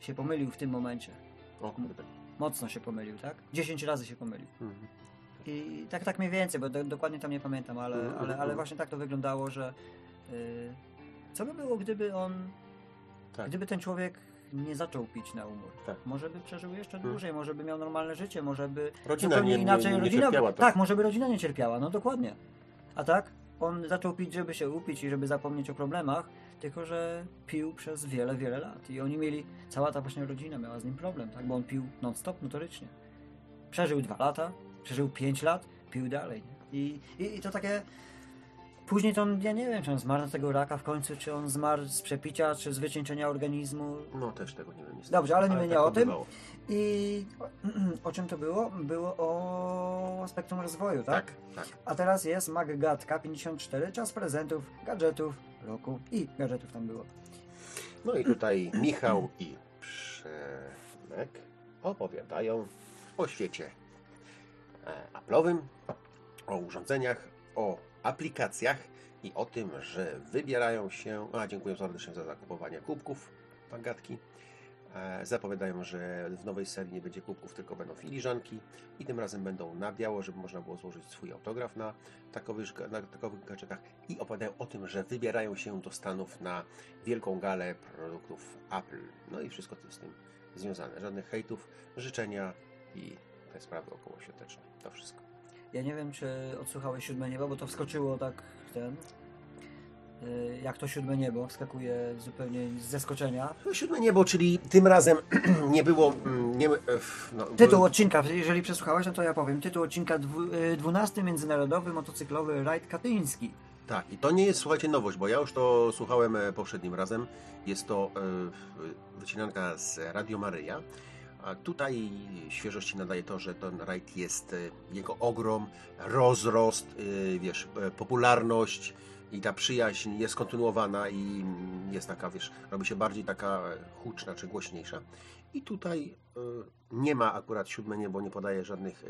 się pomylił w tym momencie. O kurde. Mocno się pomylił, tak? 10 razy się pomylił. Mhm. I tak, tak mniej więcej, bo do, dokładnie tam nie pamiętam, ale, Mhm, ale, ale mhm. właśnie tak to wyglądało, że yy, co by było, gdyby on, Tak. gdyby ten człowiek nie zaczął pić na umór? Tak. Może by przeżył jeszcze Mhm. dłużej, może by miał normalne życie, może by Rodzina nie- nie- inaczej nie rodzina, cierpiała, tak. tak, może by rodzina nie cierpiała, no dokładnie. A tak, on zaczął pić, żeby się upić i żeby zapomnieć o problemach, tylko że pił przez wiele, wiele lat i oni mieli, cała ta właśnie rodzina miała z nim problem, tak, bo on pił non-stop, notorycznie. Przeżył dwa lata, przeżył pięć lat, pił dalej. Nie? I, i, I to takie. Później to on, ja nie wiem, czy on zmarł na tego raka w końcu, czy on zmarł z przepicia, czy z wycieńczenia organizmu. No też tego nie wiem. niestety. Dobrze, ale nie będzie o tym. bywało. I o, czym to było? Było o spektrum rozwoju, tak? Tak, tak. A teraz jest MacGadka 54, czas prezentów, gadżetów roku i gadżetów tam było. No i tutaj Michał i Przemek opowiadają o świecie Apple'owym, o urządzeniach, o aplikacjach i o tym, że wybierają się. A dziękuję serdecznie za zakupowanie kubków Magatki. E, Zapowiadają, że w nowej serii nie będzie kubków, tylko będą filiżanki i tym razem będą na biało, żeby można było złożyć swój autograf na takowych, na takowych gadżetach i opowiadają o tym, że wybierają się do Stanów na wielką galę produktów Apple. No i wszystko to z tym związane. Żadnych hejtów, życzenia i te sprawy okołoświąteczne. To wszystko. Ja nie wiem, czy odsłuchałeś siódme niebo, bo to wskoczyło tak ten. y, Jak to siódme niebo wskakuje zupełnie z zaskoczenia. No, Siódme niebo, czyli tym razem nie było... mm, Nie, e, f- no, Tytuł odcinka, jeżeli przesłuchałeś, no to ja powiem. Tytuł odcinka dwu- y, 12 Międzynarodowy Motocyklowy Rajd Katyński. Tak, i to nie jest, słuchajcie, nowość, bo ja już to słuchałem e, poprzednim razem. Jest to e, wycinanka z Radio Maryja. A tutaj świeżości nadaje to, że ten rajd jest, e, jego ogrom, rozrost, e, wiesz, e, popularność i ta przyjaźń jest kontynuowana i mm, jest taka, wiesz, robi się bardziej taka huczna czy głośniejsza. I tutaj nie ma akurat siódme niebo, nie podaje żadnych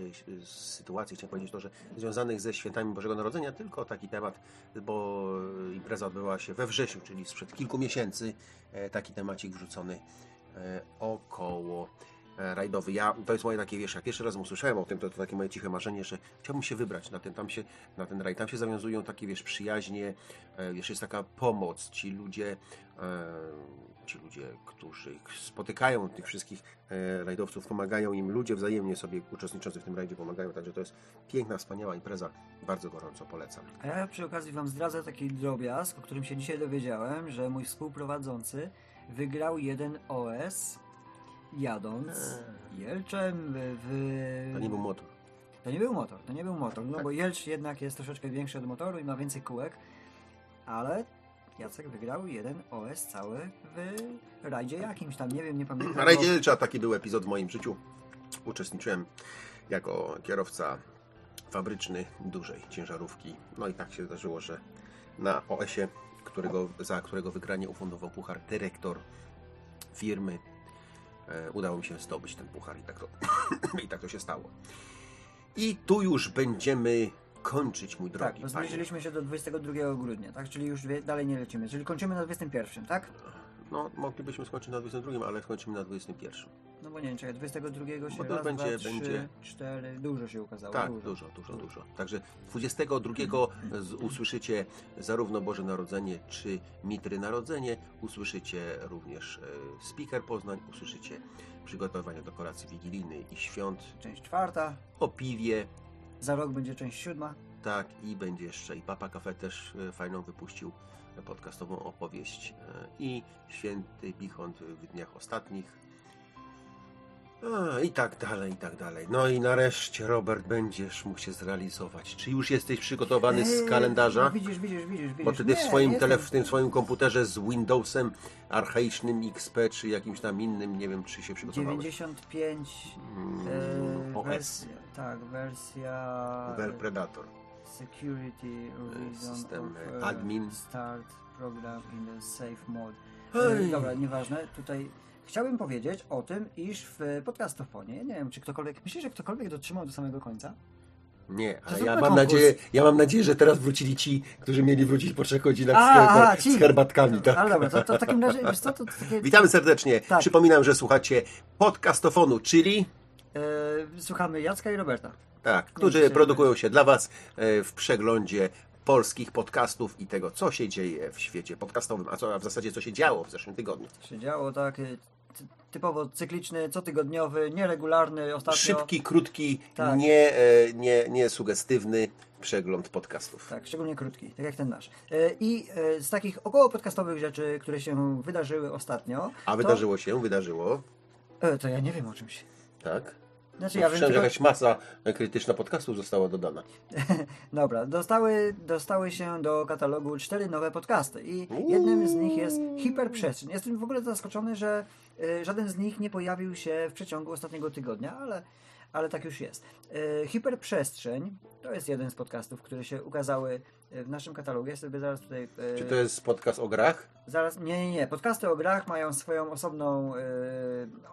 sytuacji, chciałem powiedzieć to, że związanych ze świętami Bożego Narodzenia, tylko taki temat, bo impreza odbywała się we wrześniu, czyli sprzed kilku miesięcy, e, taki temacik wrzucony e, około rajdowy. Ja, to jest moje takie, wiesz, jak pierwszy raz usłyszałem o tym, to, to takie moje ciche marzenie, że chciałbym się wybrać na ten, tam się, na ten rajd. Tam się zawiązują takie, wiesz, przyjaźnie, e, wiesz, jest taka pomoc. Ci ludzie, e, ci ludzie, którzy spotykają tych wszystkich e, rajdowców, pomagają im, ludzie wzajemnie sobie uczestniczący w tym rajdzie pomagają, także to jest piękna, wspaniała impreza. Bardzo gorąco polecam. A ja przy okazji Wam zdradzę taki drobiazg, o którym się dzisiaj dowiedziałem, że mój współprowadzący wygrał jeden OS jadąc Jelczem w... To nie był motor. To nie był motor, to nie był motor, no bo Jelcz jednak jest troszeczkę większy od motoru i ma więcej kółek, ale Jacek wygrał jeden OS cały w rajdzie jakimś tam, nie wiem, nie pamiętam. Na rajdzie Jelcza taki był epizod w moim życiu. Uczestniczyłem jako kierowca fabryczny dużej ciężarówki. No i tak się zdarzyło, że na OS-ie, którego, za którego wygranie ufundował puchar dyrektor firmy, udało mi się zdobyć ten puchar i tak to, i tak to się stało. I tu już będziemy kończyć, mój Tak, drogi bo panie. zbliżyliśmy się do 22 grudnia, tak? Czyli już dalej nie lecimy, czyli kończymy na 21, tak? No, moglibyśmy skończyć na 22, ale skończymy na 21. No bo nie wiem, czekaj, 22 się Bo to raz, będzie- dwa, trzy, będzie- cztery, dużo się ukazało, Tak, dużo. dużo, dużo. Także 22 z- usłyszycie zarówno Boże Narodzenie, czy Mitry Narodzenie, usłyszycie również e, Speaker Poznań, usłyszycie przygotowania do kolacji wigilijnej i świąt, Część czwarta, o piwie, za rok będzie część siódma. tak, i będzie jeszcze i Papa Cafe też e, fajną wypuścił podcastową opowieść e, i Święty Bichont w dniach ostatnich. A, I tak dalej, i tak dalej. No i nareszcie, Robert, będziesz mógł się zrealizować. Czy już jesteś przygotowany z kalendarza? no Widzisz, widzisz, widzisz, widzisz. Bo wtedy w swoim, tele, w tym swoim komputerze z Windowsem archaicznym XP, czy jakimś tam innym, nie wiem, czy się przygotowałeś. 95 Mm, e, OS. wersja, tak, wersja Well Predator. Security Reason system, of, e, admin. Start program in the safe mode. E, dobra, nieważne. Tutaj chciałbym powiedzieć o tym, iż w podcastofonie, nie wiem, czy ktokolwiek, myślisz, że ktokolwiek dotrzymał do samego końca? Nie, ale zróbmy ja mam, konkurs. nadzieję, ja mam nadzieję, że teraz wrócili ci, którzy mieli wrócić po trzech godzinach A, z, herba- aha, ci. z herbatkami. Tak? Ale dobra, to, to w takim razie, wiesz co, to, to takie... Witamy serdecznie. Tak. Przypominam, że słuchacie podcastofonu, czyli E, słuchamy Jacka i Roberta. Tak, Nie którzy produkują się dla Was e, w przeglądzie polskich podcastów i tego, co się dzieje w świecie podcastowym, a co a w zasadzie co się działo w zeszłym tygodniu. się działo, tak, ty- typowo cykliczny, cotygodniowy, nieregularny, ostatnio... Szybki, krótki, Tak. nie, e, nie, nie sugestywny przegląd podcastów. Tak, szczególnie krótki, tak jak ten nasz. E, I e, z takich około podcastowych rzeczy, które się wydarzyły ostatnio... A wydarzyło się, wydarzyło, To, e, to ja nie wiem o czymś. tak? Znaczy ja wiem Wszędzie tylko... jakaś masa krytyczna podcastów została dodana. Dobra, dostały, dostały się do katalogu cztery nowe podcasty i jednym z nich jest Hiperprzestrzeń. Jestem w ogóle zaskoczony, że e, żaden z nich nie pojawił się w przeciągu ostatniego tygodnia, ale, ale tak już jest. E, Hiperprzestrzeń to jest jeden z podcastów, które się ukazały w naszym katalogu. Ja sobie zaraz tutaj... e, Czy to jest podcast o grach? Zaraz, nie, nie, nie. Podcasty o grach mają swoją osobną, e,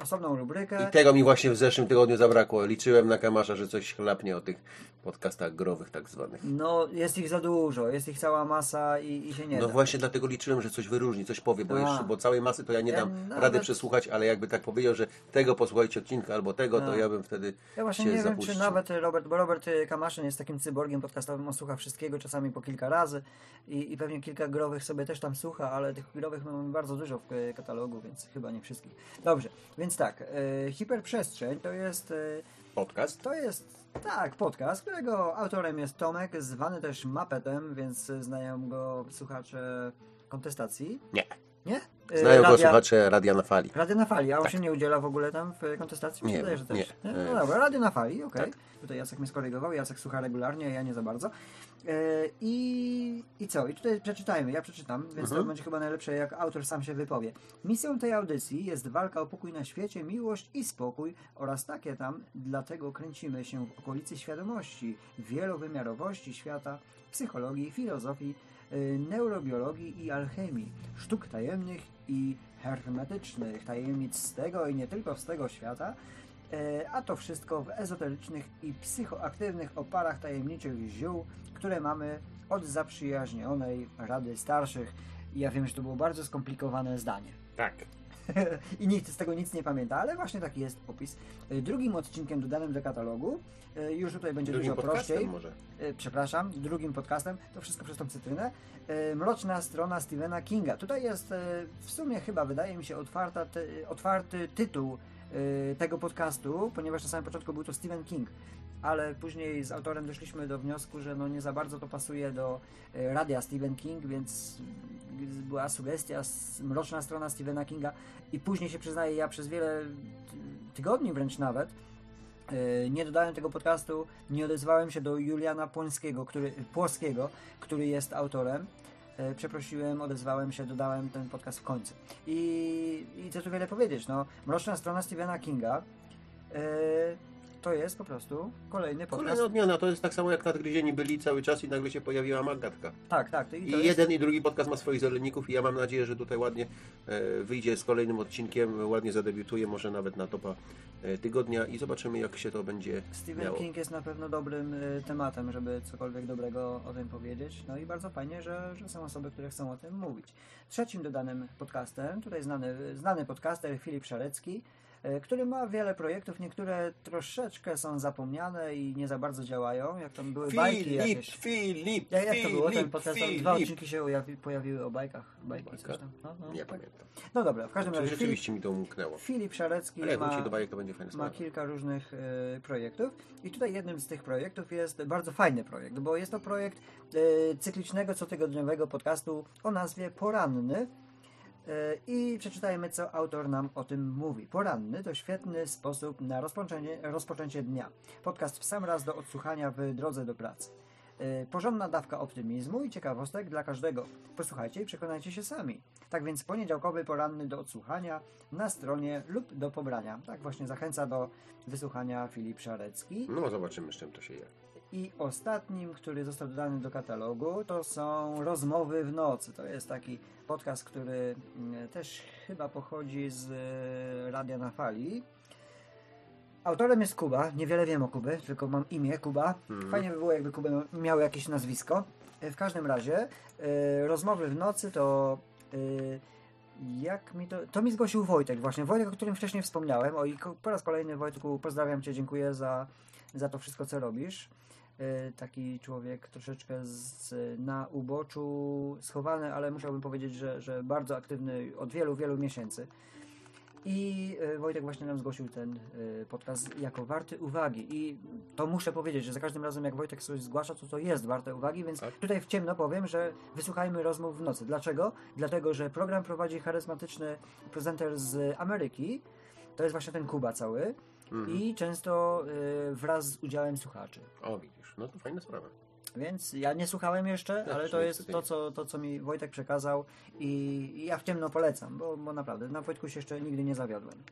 osobną rubrykę. I tego mi właśnie w zeszłym tygodniu zabrakło. Liczyłem na kamasza, że coś chlapnie o tych podcastach growych tak zwanych. No, jest ich za dużo, jest ich cała masa i, i się nie No da. właśnie dlatego liczyłem, że coś wyróżni, coś powie, bo, A. jeszcze, bo całej masy to ja nie Ja dam nawet- rady przesłuchać, ale jakby tak powiedział, że tego posłuchajcie odcinka albo tego, to A. ja bym wtedy Ja właśnie nie wiem, zapuścił. czy nawet Robert, bo Robert y, Kamaszyn jest takim cyborgiem podcastowym, on słucha wszystkiego, czasami po kilka razy i, i pewnie kilka growych sobie też tam słucha, ale tych growych mamy bardzo dużo w y, katalogu, więc chyba nie wszystkich. Dobrze, więc tak, y, Hiperprzestrzeń to jest, y, Podcast? to jest, tak, podcast, którego autorem jest Tomek, zwany też Mapetem, więc znają go słuchacze kontestacji. Nie. Nie? Znają go radia- słuchacze Radia na Fali. Radio na fali, a on się nie udziela w ogóle tam w kontestacji? Nie, wydaje, że też. nie. E, No dobra, radio na fali, okej. tak. Tutaj Jacek mnie skorygował, Jacek słucha regularnie, ja nie za bardzo. E, i, I co? I tutaj przeczytajmy, ja przeczytam, więc to Mhm. będzie chyba najlepsze, jak autor sam się wypowie. Misją tej audycji jest walka o pokój na świecie, miłość i spokój oraz takie tam, dlatego kręcimy się w okolicy świadomości, wielowymiarowości świata, psychologii, filozofii, y, neurobiologii i alchemii, sztuk tajemnych i hermetycznych, tajemnic z tego i nie tylko z tego świata, e, a to wszystko w ezoterycznych i psychoaktywnych oparach tajemniczych ziół, które mamy od zaprzyjaźnionej Rady Starszych. I ja wiem, że to było bardzo skomplikowane zdanie. Tak. i nikt z tego nic nie pamięta, ale właśnie taki jest opis. Y, Drugim odcinkiem dodanym do katalogu, y, już tutaj będzie Drugim dużo prościej. może. Przepraszam, drugim podcastem, to wszystko przez tą cytrynę. Mroczna strona Stephena Kinga. Tutaj jest w sumie chyba, wydaje mi się, otwarta, ty, otwarty tytuł tego podcastu, ponieważ na samym początku był to Stephen King. Ale później z autorem doszliśmy do wniosku, że no nie za bardzo to pasuje do y, radia Stephen King, więc y, była sugestia mroczna strona Stephena Kinga i później się przyznaję, ja przez wiele ty- tygodni wręcz nawet y, nie dodałem tego podcastu, nie odezwałem się do Juliana Płońskiego, który, Płoskiego, który jest autorem. E, Przeprosiłem, odezwałem się, dodałem ten podcast w końcu. I, i co tu wiele powiedzieć, no, Mroczna strona Stephena Kinga e, to jest po prostu kolejny podcast. Kolejna odmiana, to jest tak samo jak nadgryzieni byli cały czas i nagle się pojawiła Magatka. Tak, tak. I I jest, jeden i drugi podcast ma swoich zwolenników i ja mam nadzieję, że tutaj ładnie e, wyjdzie z kolejnym odcinkiem, ładnie zadebiutuje, może nawet na topa e, tygodnia i zobaczymy jak się to będzie Stephen miało. King jest na pewno dobrym y, tematem, żeby cokolwiek dobrego o tym powiedzieć. No i bardzo fajnie, że, że są osoby, które chcą o tym mówić. Trzecim dodanym podcastem, tutaj znany, znany podcaster Filip Szarecki, który ma wiele projektów, niektóre troszeczkę są zapomniane i nie za bardzo działają, jak tam były bajki Filip, jakieś. Filip, Jak, jak to było? Ten Filip, podcast, Filip. dwa odcinki się ujawi, pojawiły o bajkach. Bajki, tam. No, no, Nie tak. pamiętam. no dobra, w każdym Czy razie Filip, rzeczywiście mi to umknęło. Filip Szarecki ma... do bajek, to będzie fajna ma kilka różnych e, projektów i tutaj jednym z tych projektów jest bardzo fajny projekt, bo jest to projekt e, cyklicznego, cotygodniowego podcastu o nazwie Poranny e, i przeczytajmy, co autor nam o tym mówi. Poranny to świetny sposób na rozpoczęcie, rozpoczęcie dnia. Podcast w sam raz do odsłuchania w drodze do pracy. E, Porządna dawka optymizmu i ciekawostek dla każdego. Posłuchajcie i przekonajcie się sami. Tak więc poniedziałkowy poranny do odsłuchania na stronie lub do pobrania. Tak właśnie zachęca do wysłuchania Filip Szarecki. No zobaczymy z czym to się je. I ostatnim, który został dodany do katalogu, to są Rozmowy w nocy. To jest taki podcast, który mm, też chyba pochodzi z e, Radia na Fali. Autorem jest Kuba. Niewiele wiem o Kubie, tylko mam imię Kuba. Mhm. Fajnie by było, jakby Kuba miał jakieś nazwisko. E, W każdym razie, e, Rozmowy w nocy to. Jak mi to. To mi zgłosił Wojtek, właśnie. Wojtek, o którym wcześniej wspomniałem. O, i po raz kolejny, Wojtku, pozdrawiam Cię, dziękuję za, za to wszystko, co robisz. E, Taki człowiek troszeczkę z, na uboczu schowany, ale musiałbym powiedzieć, że, że bardzo aktywny od wielu, wielu miesięcy. I e, Wojtek właśnie nam zgłosił ten e, podcast jako warty uwagi. I to muszę powiedzieć, że za każdym razem jak Wojtek coś zgłasza, to to jest warte uwagi, więc Tak. tutaj w ciemno powiem, że wysłuchajmy rozmów w nocy. Dlaczego? Dlatego, że program prowadzi charyzmatyczny prezenter z Ameryki. To jest właśnie ten Kuba cały. Mhm. I często e, wraz z udziałem słuchaczy. O widzisz, no to fajna sprawa. Więc ja nie słuchałem jeszcze, ale to jest to co, to, co mi Wojtek przekazał i, i ja w ciemno polecam, bo, bo naprawdę na Wojtku się jeszcze nigdy nie zawiodłem.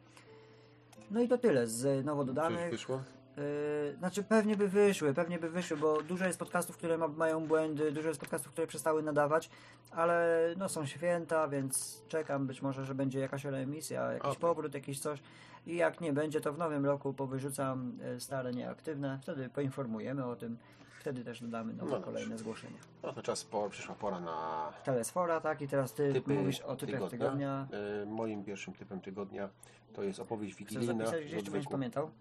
No i to tyle z nowo Coś dodanych. wyszło? Yy, znaczy pewnie by wyszły, pewnie by wyszły, bo dużo jest podcastów, które ma, mają błędy, dużo jest podcastów, które przestały nadawać, ale no są święta, więc czekam być może, że będzie jakaś reemisja, jakiś Okej. powrót, jakiś coś i jak nie będzie, to w nowym roku powyrzucam e, stare nieaktywne, wtedy poinformujemy o tym, wtedy też dodamy nowe No kolejne zgłoszenia. No to czas, po, przyszła pora na Telesfora, tak? I teraz ty typy mówisz o typach tygodnia. E, moim pierwszym typem tygodnia to jest opowieść Chcesz wigilijna. zapisać gdzieś, czy będziesz pamiętał?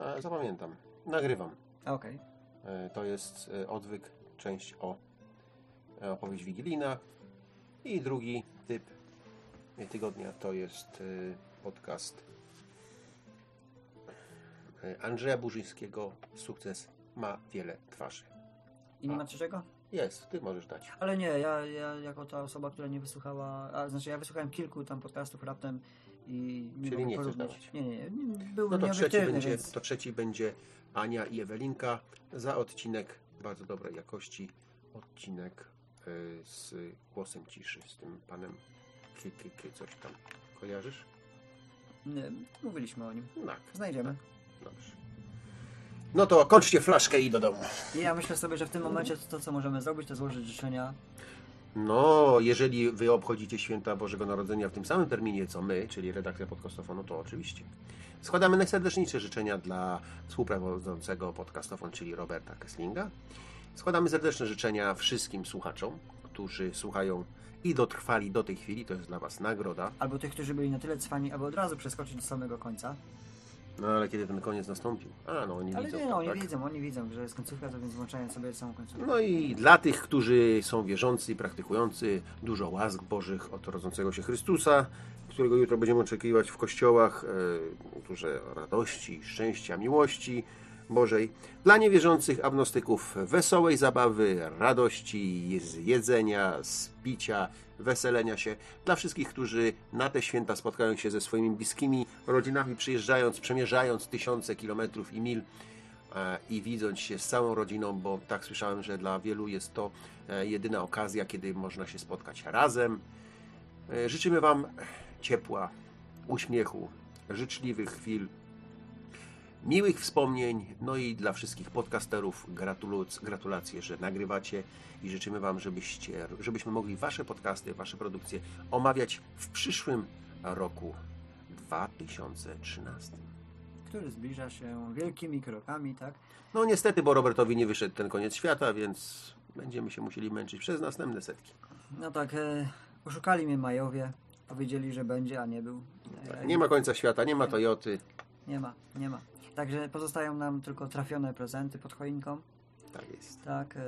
E, zapamiętam. Nagrywam. Okej. E, To jest e, odwyk, część o e, opowieść wigilijna. I drugi typ tygodnia to jest podcast Andrzeja Burzyńskiego. Sukces ma wiele twarzy. I nie ma trzeciego? Jest, ty możesz dać. Ale nie, ja, ja jako ta osoba, która nie wysłuchała, a znaczy ja wysłuchałem kilku tam podcastów raptem i nie Czyli nie chcesz dawać. Nie, nie, nie, był No to trzeci, będzie, więc to trzeci będzie Ania i Ewelinka za odcinek bardzo dobrej jakości. Odcinek y, z głosem ciszy, z tym panem ky, ky, ky, coś tam. Kojarzysz? nie, mówiliśmy o nim. Tak. Znajdziemy. Dobrze. No to kończcie flaszkę i do domu. Ja myślę sobie, że w tym momencie to, co możemy zrobić, to złożyć życzenia. No, jeżeli wy obchodzicie święta Bożego Narodzenia w tym samym terminie co my, czyli redakcja podcastofonu, to oczywiście. Składamy najserdeczniejsze życzenia dla współprowadzącego podcastofon, czyli Roberta Kesslinga. Składamy serdeczne życzenia wszystkim słuchaczom, którzy słuchają i dotrwali do tej chwili. To jest dla Was nagroda. Albo tych, którzy byli na tyle cwani, aby od razu przeskoczyć do samego końca. No ale kiedy ten koniec nastąpił? A, no oni Ale widzą. nie, no, to, oni tak? widzą, oni widzą, że jest końcówka, to więc włączają sobie samą końcówkę. No i dla tych, którzy są wierzący i praktykujący, dużo łask Bożych od rodzącego się Chrystusa, którego jutro będziemy oczekiwać w kościołach, e, dużo radości, szczęścia, miłości Bożej. Dla niewierzących agnostyków wesołej zabawy, radości, z jedzenia, z picia, weselenia się. Dla wszystkich, którzy na te święta spotkają się ze swoimi bliskimi rodzinami, przyjeżdżając, przemierzając tysiące kilometrów i mil e, i widząc się z całą rodziną, bo tak słyszałem, że dla wielu jest to e, jedyna okazja, kiedy można się spotkać razem. E, Życzymy Wam ciepła, uśmiechu, życzliwych chwil, miłych wspomnień, no i dla wszystkich podcasterów gratulacje, że nagrywacie i życzymy Wam, żebyście, żebyśmy mogli Wasze podcasty, Wasze produkcje omawiać w przyszłym roku 2013. Który zbliża się wielkimi krokami, tak? No niestety, bo Robertowi nie wyszedł ten koniec świata, więc będziemy się musieli męczyć przez następne setki. No tak, e, oszukali mnie Majowie. Powiedzieli, że będzie, a nie był. E, Nie ma końca świata, nie ma Toyoty. Nie ma, nie ma. Także pozostają nam tylko trafione prezenty pod choinką. Tak jest. Tak, e,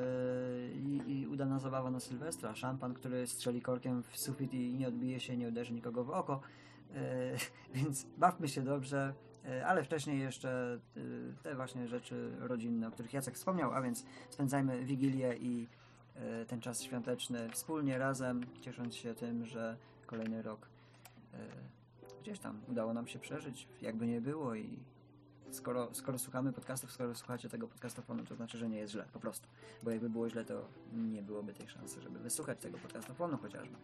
i, i udana zabawa na Sylwestra. Szampan, który strzeli korkiem w sufit i nie odbije się, nie uderzy nikogo w oko. E, więc bawmy się dobrze, e, ale wcześniej jeszcze te właśnie rzeczy rodzinne, o których Jacek wspomniał, a więc spędzajmy Wigilię i ten czas świąteczny wspólnie, razem, ciesząc się tym, że kolejny rok gdzieś tam udało nam się przeżyć, jakby nie było i skoro, skoro słuchamy podcastów, skoro słuchacie tego podcastofonu, to znaczy, że nie jest źle, po prostu. Bo jakby było źle, to nie byłoby tej szansy, żeby wysłuchać tego podcastofonu chociażby.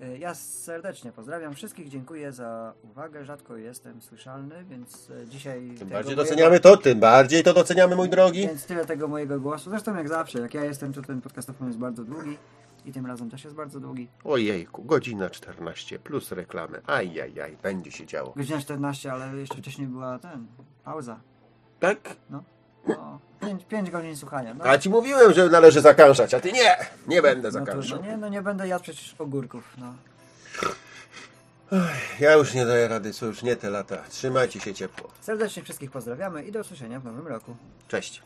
E, Ja serdecznie pozdrawiam wszystkich, dziękuję za uwagę. Rzadko jestem słyszalny, więc e, dzisiaj. Tym bardziej mojego- doceniamy to, tym bardziej to doceniamy, mój drogi. Więc tyle tego mojego głosu. Zresztą jak zawsze, jak ja jestem, to ten podcastofon jest bardzo długi i tym razem też jest bardzo długi. Ojejku, godzina 14 plus reklamy. Ajajaj, będzie się działo. Godzina 14, ale jeszcze wcześniej była ten, pauza. Tak? No, 5 godzin słuchania. No, A ci mówiłem, że należy zakąszać, a ty nie! Nie będę no, to, zakąszał. no, nie, no nie będę jadł przecież ogórków. No. Ja już nie daję rady, są już nie te lata. Trzymajcie się ciepło. Serdecznie wszystkich pozdrawiamy i do usłyszenia w nowym roku. Cześć.